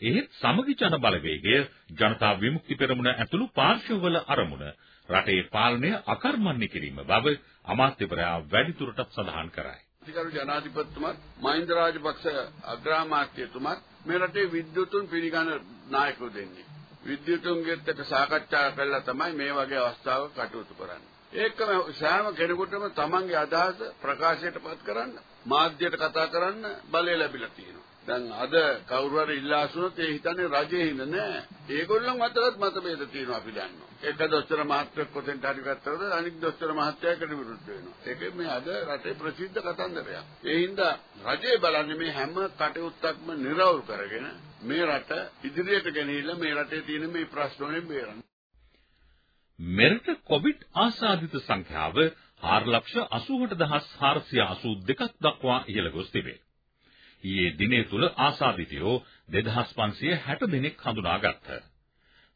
එහෙත් සමගි ජන බලවේගය ජනතා විමුක්ති පෙරමුණ ඇතුළු පාර්ශවවල අරමුණ රටේ පාලනය අකර්මණ්‍ය කිරීම බව අමාත්‍යවරයා වැඩිදුරටත් සඳහන් කරයි. අධිකරු ජනාධිපතිතුමත් මහින්ද රාජපක්ෂ අග්‍රාමාත්‍යතුමත් මේ රටේ විද්‍යුතුන් පිළිගන්න නායකයෝ දෙන්නේ. විද්‍යුතුන්ගෙත් එක්ක සාකච්ඡා කළා තමයි මේ වගේ අවස්ථාවක කටයුතු කරන්නේ. ඒකම සෑම කෙනෙකුටම තමන්ගේ අදහස ප්‍රකාශයටපත් කරන්න මාධ්‍යයට කතා කරන්න බලය ලැබිලා තියෙනවා. දැන් අද කවුරු හරි ඉල්ලාසුනොත් ඒ හිතන්නේ රජේ හිඳ නෑ. ඒගොල්ලන් අතරත් මතභේද තියෙනවා අපි දන්නවා. එක දොස්තර මහත්තයෙක් කොතෙන්ට හරි ගත්තොත් අනිත් දොස්තර මහත්තයාකට විරුද්ධ වෙනවා. ඒක මේ අද රටේ ප්‍රසිද්ධ කතන්දරයක්. ඒ හින්දා රජේ බලන්නේ මේ හැම කටයුත්තක්ම නිරවුල් කරගෙන මේ රට ඉදිරියට ගෙනහිල්ලා මේ රටේ තියෙන මේ ප්‍රශ්න වලින් බේරන්න. මෙරට කොවිඩ් ආසාදිත සංඛ්‍යාව 488482ක් දක්වා ඉහළ ගොස් තිබේ. ඊයේ දිනේ තුල ආසාදිතයෝ 2560 දෙනෙක් හඳුනාගත්හ.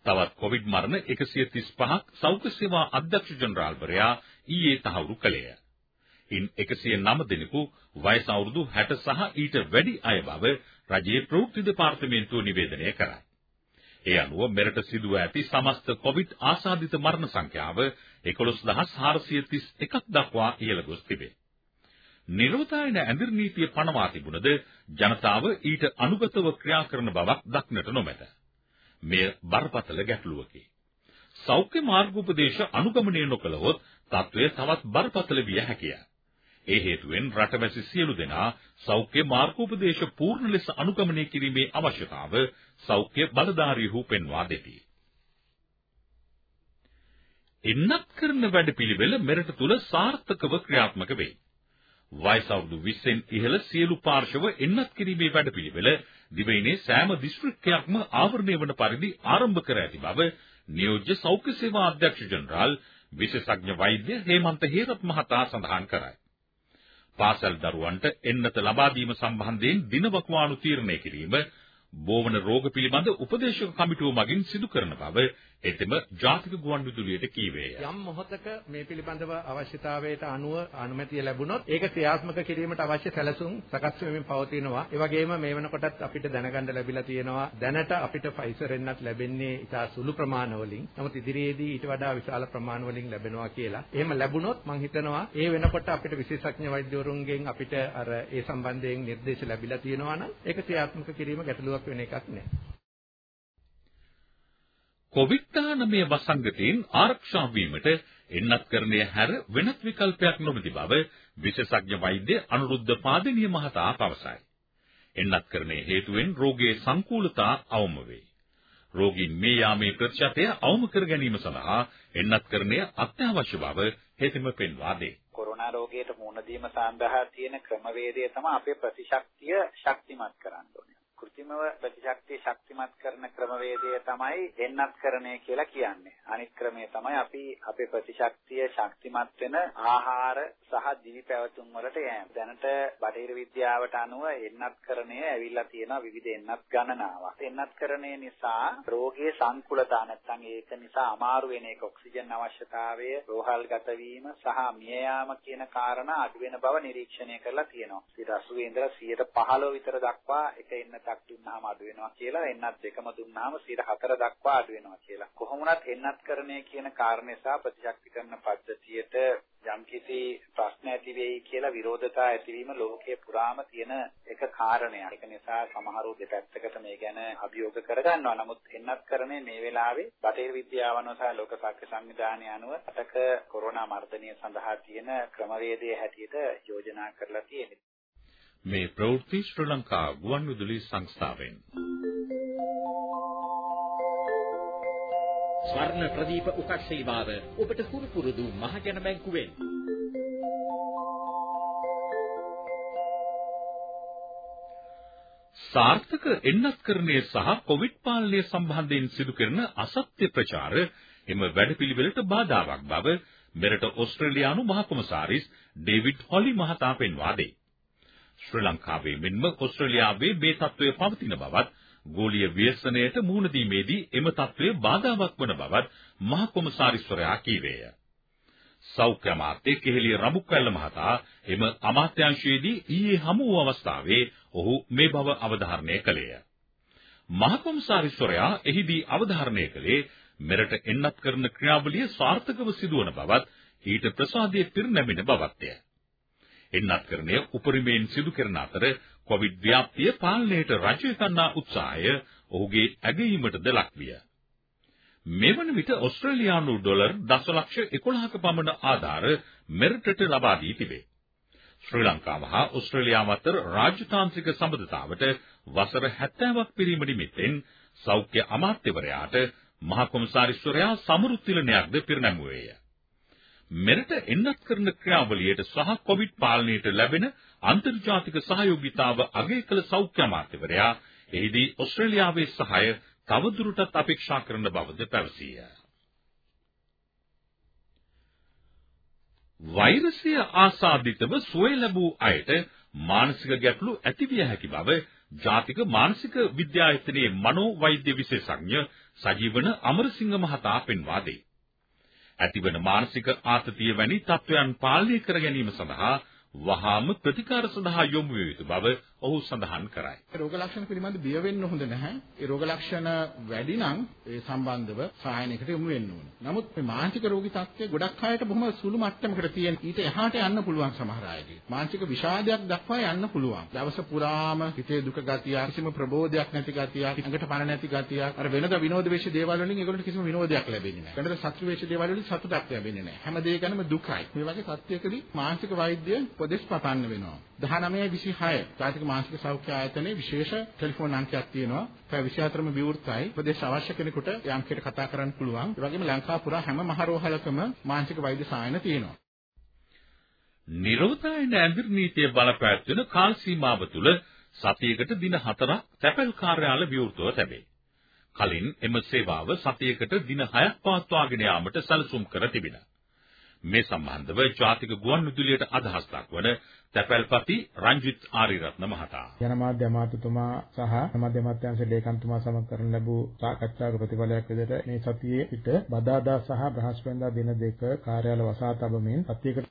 තවත් කොවිඩ් මරණ 135ක් සෞඛ්‍ය සේවා අධ්‍යක්ෂ ජනරාල්වරයා ඊයේ තහවුරු කළේය. ඉන් 109 දෙනෙකු වයස අවුරුදු 60 සහ ඊට වැඩි අය බව රජයේ ප්‍රවෘත්ති දෙපාර්තමේන්තුව නිවේදනය කරයි. ඒ අනුව මෙරට සිදුව ඇති සමස්ත කොවිඩ් ආසාදිත මරණ සංඛ්‍යාව 11431ක් දක්වා ඉහළ ගොස් තිබේ. නිරෝධායන ඇඳිරි නීතිය පනවා තිබුණද ජනතාව ඊට අනුගතව ක්‍රියා කරන බවක් දක්නට නොමැත. මෙය බරපතල ගැටලුවකි. සෞඛ්‍ය මාර්ගෝපදේශ අනුගමනය නොකළහොත් තත්ත්වය තවත් බරපතල විය හැකිය. ඒ හේතුවෙන් රටවැසි සියලු දෙනා සෞඛ්‍ය මාර්ගෝපදේශ පූර්ණ ලෙස අනුගමනය කිරීමේ අවශ්‍යතාව සෞඛ්‍ය බලධාරීහු පෙන්වා දෙති. එන්නත් කරන වැඩපිළිවෙල මෙරට තුල සාර්ථකව ක්‍රියාත්මක වේ. වයස අවුරුදු 20න් ඉහළ සියලු පාර්ශව එන්නත් කිරීමේ වැඩපිළිවෙල දිවයිනේ සෑම දිස්ත්‍රික්කයක්ම ආවරණය වන පරිදි ආරම්භ කර ඇති බව නියෝජ්‍ය සෞඛ්‍ය සේවා අධ්‍යක්ෂ ජනරාල් විශේෂඥ වෛද්‍ය හේමන්ත හේරත් මහතා සඳහන් කරයි. පාසල් දරුවන්ට එන්නත ලබා දීම සම්බන්ධයෙන් දිනවකවානු තීරණය කිරීම බෝවන රෝග පිළිබඳ උපදේශක කමිටුව මගින් සිදු කරන බව එතෙම ජාතික ගුවන්විදුලියට කීවේය. යම් මොහොතක මේ පිළිබඳව අවශ්‍යතාවයට අනුව අනුමැතිය ලැබුණොත් ඒක ක්‍රියාත්මක කිරීමට අවශ්‍ය සැලසුම් සකස් වෙමින් පවතිනවා. ඒ වගේම මේ වෙනකොටත් අපිට දැනගන්න ලැබිලා තියෙනවා දැනට අපිට ෆයිසර් එන්නත් ලැබෙන්නේ ඉතා සුළු ප්‍රමාණවලින්. නමුත් ඉදිරියේදී ඊට වඩා විශාල ප්‍රමාණවලින් ලැබෙනවා කියලා. එහෙම ලැබුණොත් මම හිතනවා ඒ වෙනකොට අපිට විශේෂඥ වෛද්‍යවරුන්ගෙන් අපිට අර ඒ සම්බන්ධයෙන් නිර්දේශ ලැබිලා තියෙනවා නම් ඒක ක්‍රියාත්මක කිරීම ගැටලුවක් වෙන එකක් නෑ. කොවිඩ්-19 වසංගතයෙන් ආරක්ෂා වීමට එන්නත්කරණය හැර වෙනත් විකල්පයක් නොමැති බව විශේෂඥ වෛද්‍ය අනුරුද්ධ පාදිනිය මහතා පවසයි. එන්නත්කරණයේ හේතුවෙන් රෝගයේ සංකූලතා අවම වේ. රෝගීන් මේ යාමේ ප්‍රතිශතය අවම කර ගැනීම සඳහා එන්නත්කරණය අත්‍යවශ්‍ය බව හෙතෙම පෙන්වා දෙයි. කොරෝනා රෝගයට මුහුණ දීම සඳහා තියෙන ක්‍රමවේදය තමයි අපේ ප්‍රතිශක්තිය ශක්තිමත් කරන්න ඕනේ. કෘතිමව ප්‍රතිශක්තිය ශක්තිමත් කරන ක්‍රමවේදය තමයි එන්නත්කරණය කියලා කියන්නේ. අනිත් ක්‍රමය තමයි අපි අපේ ප්‍රතිශක්තිය ශක්තිමත් වෙන ආහාර සහ දිවි පැවතුම් වලට යෑම. දැනට බටහිර විද්‍යාවට අනුව එන්නත්කරණය ඇවිල්ලා තියෙන විවිධ එන්නත් ගණනාවක්. එන්නත්කරණය නිසා රෝගයේ සංකුලතා නැත්නම් ඒක නිසා අමාරු වෙන එක ඔක්සිජන් අවශ්‍යතාවය, රෝහල්ගත වීම සහ මිය යාම කියන කාරණා අඩු වෙන බව නිරීක්ෂණය කරලා තියෙනවා. ඊට අසුවේ ඉඳලා 115 විතර දක්වා එක එන්නත එන්නතක් දුන්නාම අඩු වෙනවා කියලා එන්නත් දෙකම දුන්නාම 104 දක්වා අඩු වෙනවා කියලා. කොහොම වුණත් එන්නත්කරණය කියන කාරණේ සහ ප්‍රතිශක්තිකරණ පද්ධතියට යම්කිසි ප්‍රශ්න ඇති වෙයි කියලා විරෝධතා ඇතිවීම ලෝකයේ පුරාම තියෙන එක කාරණයක්. ඒක නිසා සමහරව දෙපැත්තකට මේ ගැන අභියෝග කරගන්නවා. නමුත් එන්නත්කරණය මේ වෙලාවේ බටහිර විද්‍යාව අනුව සහ ලෝක සාක්ෂි සංවිධානය අනුව රටක කොරෝනා මර්ධනය සඳහා තියෙන ක්‍රමවේදයේ හැටියට යෝජනා කරලා තියෙනවා. මේ ප්‍රවෘත්ති ශ්‍රී ලංකා ගුවන්විදුලි සංස්ථාවෙන් ස්වර්ණ ප්‍රදීප උකස් සේවාව ඔබට හුරු පුරුදු මහජන බැංකුවෙන් සාර්ථක එන්නත්කරණය සහ කොවිඩ් පාලනය සම්බන්ධයෙන් සිදු කරන අසත්‍ය ප්‍රචාර එම වැඩපිළිවෙලට බාධාවක් බව මෙරට ඕස්ට්‍රේලියානු මහකොමසාරිස් ඩේවිඩ් හොලි මහතා පෙන්වා දෙයි. ශ්‍රී ලංකාවේ මෙන්ම ඕස්ට්‍රේලියාවේ මේ තත්ත්වය පවතින බවත් ගෝලීය ව්‍යසනයට මුහුණ දීමේදී එම තත්ත්වය බාධාවක් වන බවත් මහ කොමසාරිස්වරයා කීවේය. සෞඛ්‍ය අමාත්‍ය කෙහෙලිය රඹුක්වැල්ල මහතා එම අමාත්‍යාංශයේදී ඊයේ හමු වූ අවස්ථාවේ ඔහු මේ බව අවධාරණය කළේය. මහ කොමසාරිස්වරයා එහිදී අවධාරණය කළේ මෙරට එන්නත් කරන ක්‍රියාවලිය සාර්ථකව සිදුවන බවත් ඊට ප්‍රසාදයේ පිරිනැමෙන බවත්ය. එන්නත්කරණය උපරිමයෙන් සිදු කරන අතර කොවිඩ් ව්‍යාප්තිය පාලනයට රජය ගන්නා උත්සාහය ඔහුගේ ඇගයීමටද ලක්විය. මෙවන විට ඕස්ට්‍රේලියානු ඩොලර් දශලක්ෂ 11ක පමණ ආධාර මෙරටට ලබා දී තිබේ. ශ්‍රී ලංකාව හා ඕස්ට්‍රේලියාව අතර රාජ්‍යතාන්ත්‍රික සම්බන්ධතාවට වසර 70ක් පිරීම නිමිත්තෙන් සෞඛ්‍ය අමාත්‍යවරයාට මහ කොමසාරිස්වරයා සමෘද්ධිලනයක්ද පිරිනැමුවේය. මෙරට එන්නත් කරන ක්‍රියාවලියට සහ කොවිඩ් පාලනයට ලැබෙන අන්තර්ජාතික සහයෝගීතාව අගය කළ සෞඛ්‍ය අමාත්‍යවරයා එහිදී ඕස්ට්‍රේලියාවේ සහාය තවදුරටත් අපේක්ෂා කරන බවද පැවසීය. වෛරසය ආසාදිතව සුවය ලැබූ අයට මානසික ගැටලු ඇතිවිය හැකි බව ජාතික මානසික විද්‍යායතනයේ මනෝවෛද්‍ය විශේෂඥ සජීවන අමරසිංහ මහතා පෙන්වා දෙයි. ඇතිවන මානසික ආතතිය වැනි තත්ත්වයන් පාලනය කර ගැනීම සඳහා වහාම ප්‍රතිකාර සඳහා යොමු විය යුතු බව ඔහු සඳහන් කරයි. රෝග ලක්ෂණ පිළිබඳ බිය වෙන්න හොඳ නැහැ. ඒ රෝග ලක්ෂණ වැඩි නම් ඒ සම්බන්ධව සායනයකට යොමු වෙන්න ඕන. නමුත් මේ මානසික රෝගී තත්ත්වය ගොඩක් අයට බොහොම සුළු මට්ටමකට තියෙන ඊට එහාට යන්න පුළුවන් සමහර අයගේ. මානසික විෂාදයක් දක්වා යන්න පුළුවන්. දවස පුරාම හිතේ දුක ගතිය, කිසිම ප්‍රබෝධයක් නැති ගතිය, ළඟට පණ නැති ගතිය, අර වෙනද විනෝද වෙච්ච දේවල් වලින් ඒගොල්ලන්ට කිසිම විනෝදයක් ලැබෙන්නේ නැහැ. වෙනද සතුට වෙච්ච දේවල් වලින් සතුටක් ලැබෙන්නේ නැහැ. හැම දෙයකම දුකයි. මේ වගේ තත්ත්වයකදී මානසික වෛද්‍ය උපදෙස් පතන්න වෙනවා. 1926 ජාතික මානසික සෞඛ්‍ය ආයතනයේ විශේෂ ටෙලිෆෝන් අංකයක් තියෙනවා. පැය 24ම විවෘතයි. උපදේශ අවශ්‍ය කෙනෙකුට ඒ අංකයට කතා කරන්න පුළුවන්. ඒ වගේම ලංකාව පුරා හැම මහරෝහලකම මානසික වෛද්‍ය සායන තියෙනවා. නිරෝධායන ඇඳිරි නීතිය බලපෑත්වෙන කාල සීමාව තුළ සතියකට දින 4ක් තැපැල් කාර්යාල විවෘතව තැබේ. කලින් එම සේවාව සතියකට දින 6ක් පවත්වාගෙන යාමට සැලසුම් කර තිබිණ. මේ සම්බන්ධව ජාතික ගුවන්විදුලියට අදහස් දක්වන තැපැල්පති රංජිත් ආරිරත්න මහතා. ජනමාධ්‍ය අමාත්‍යතුමා සහ සමාජ අමාත්‍යාංශ ලේකම්තුමා සමග කරන ලැබූ සාකච්ඡාවක ප්‍රතිඵලයක් විදිහට මේ සතියේ සිට බදාදා සහ බ්‍රහස්පතින්දා දින දෙක කාර්යාල වසා තබමින් සතියකට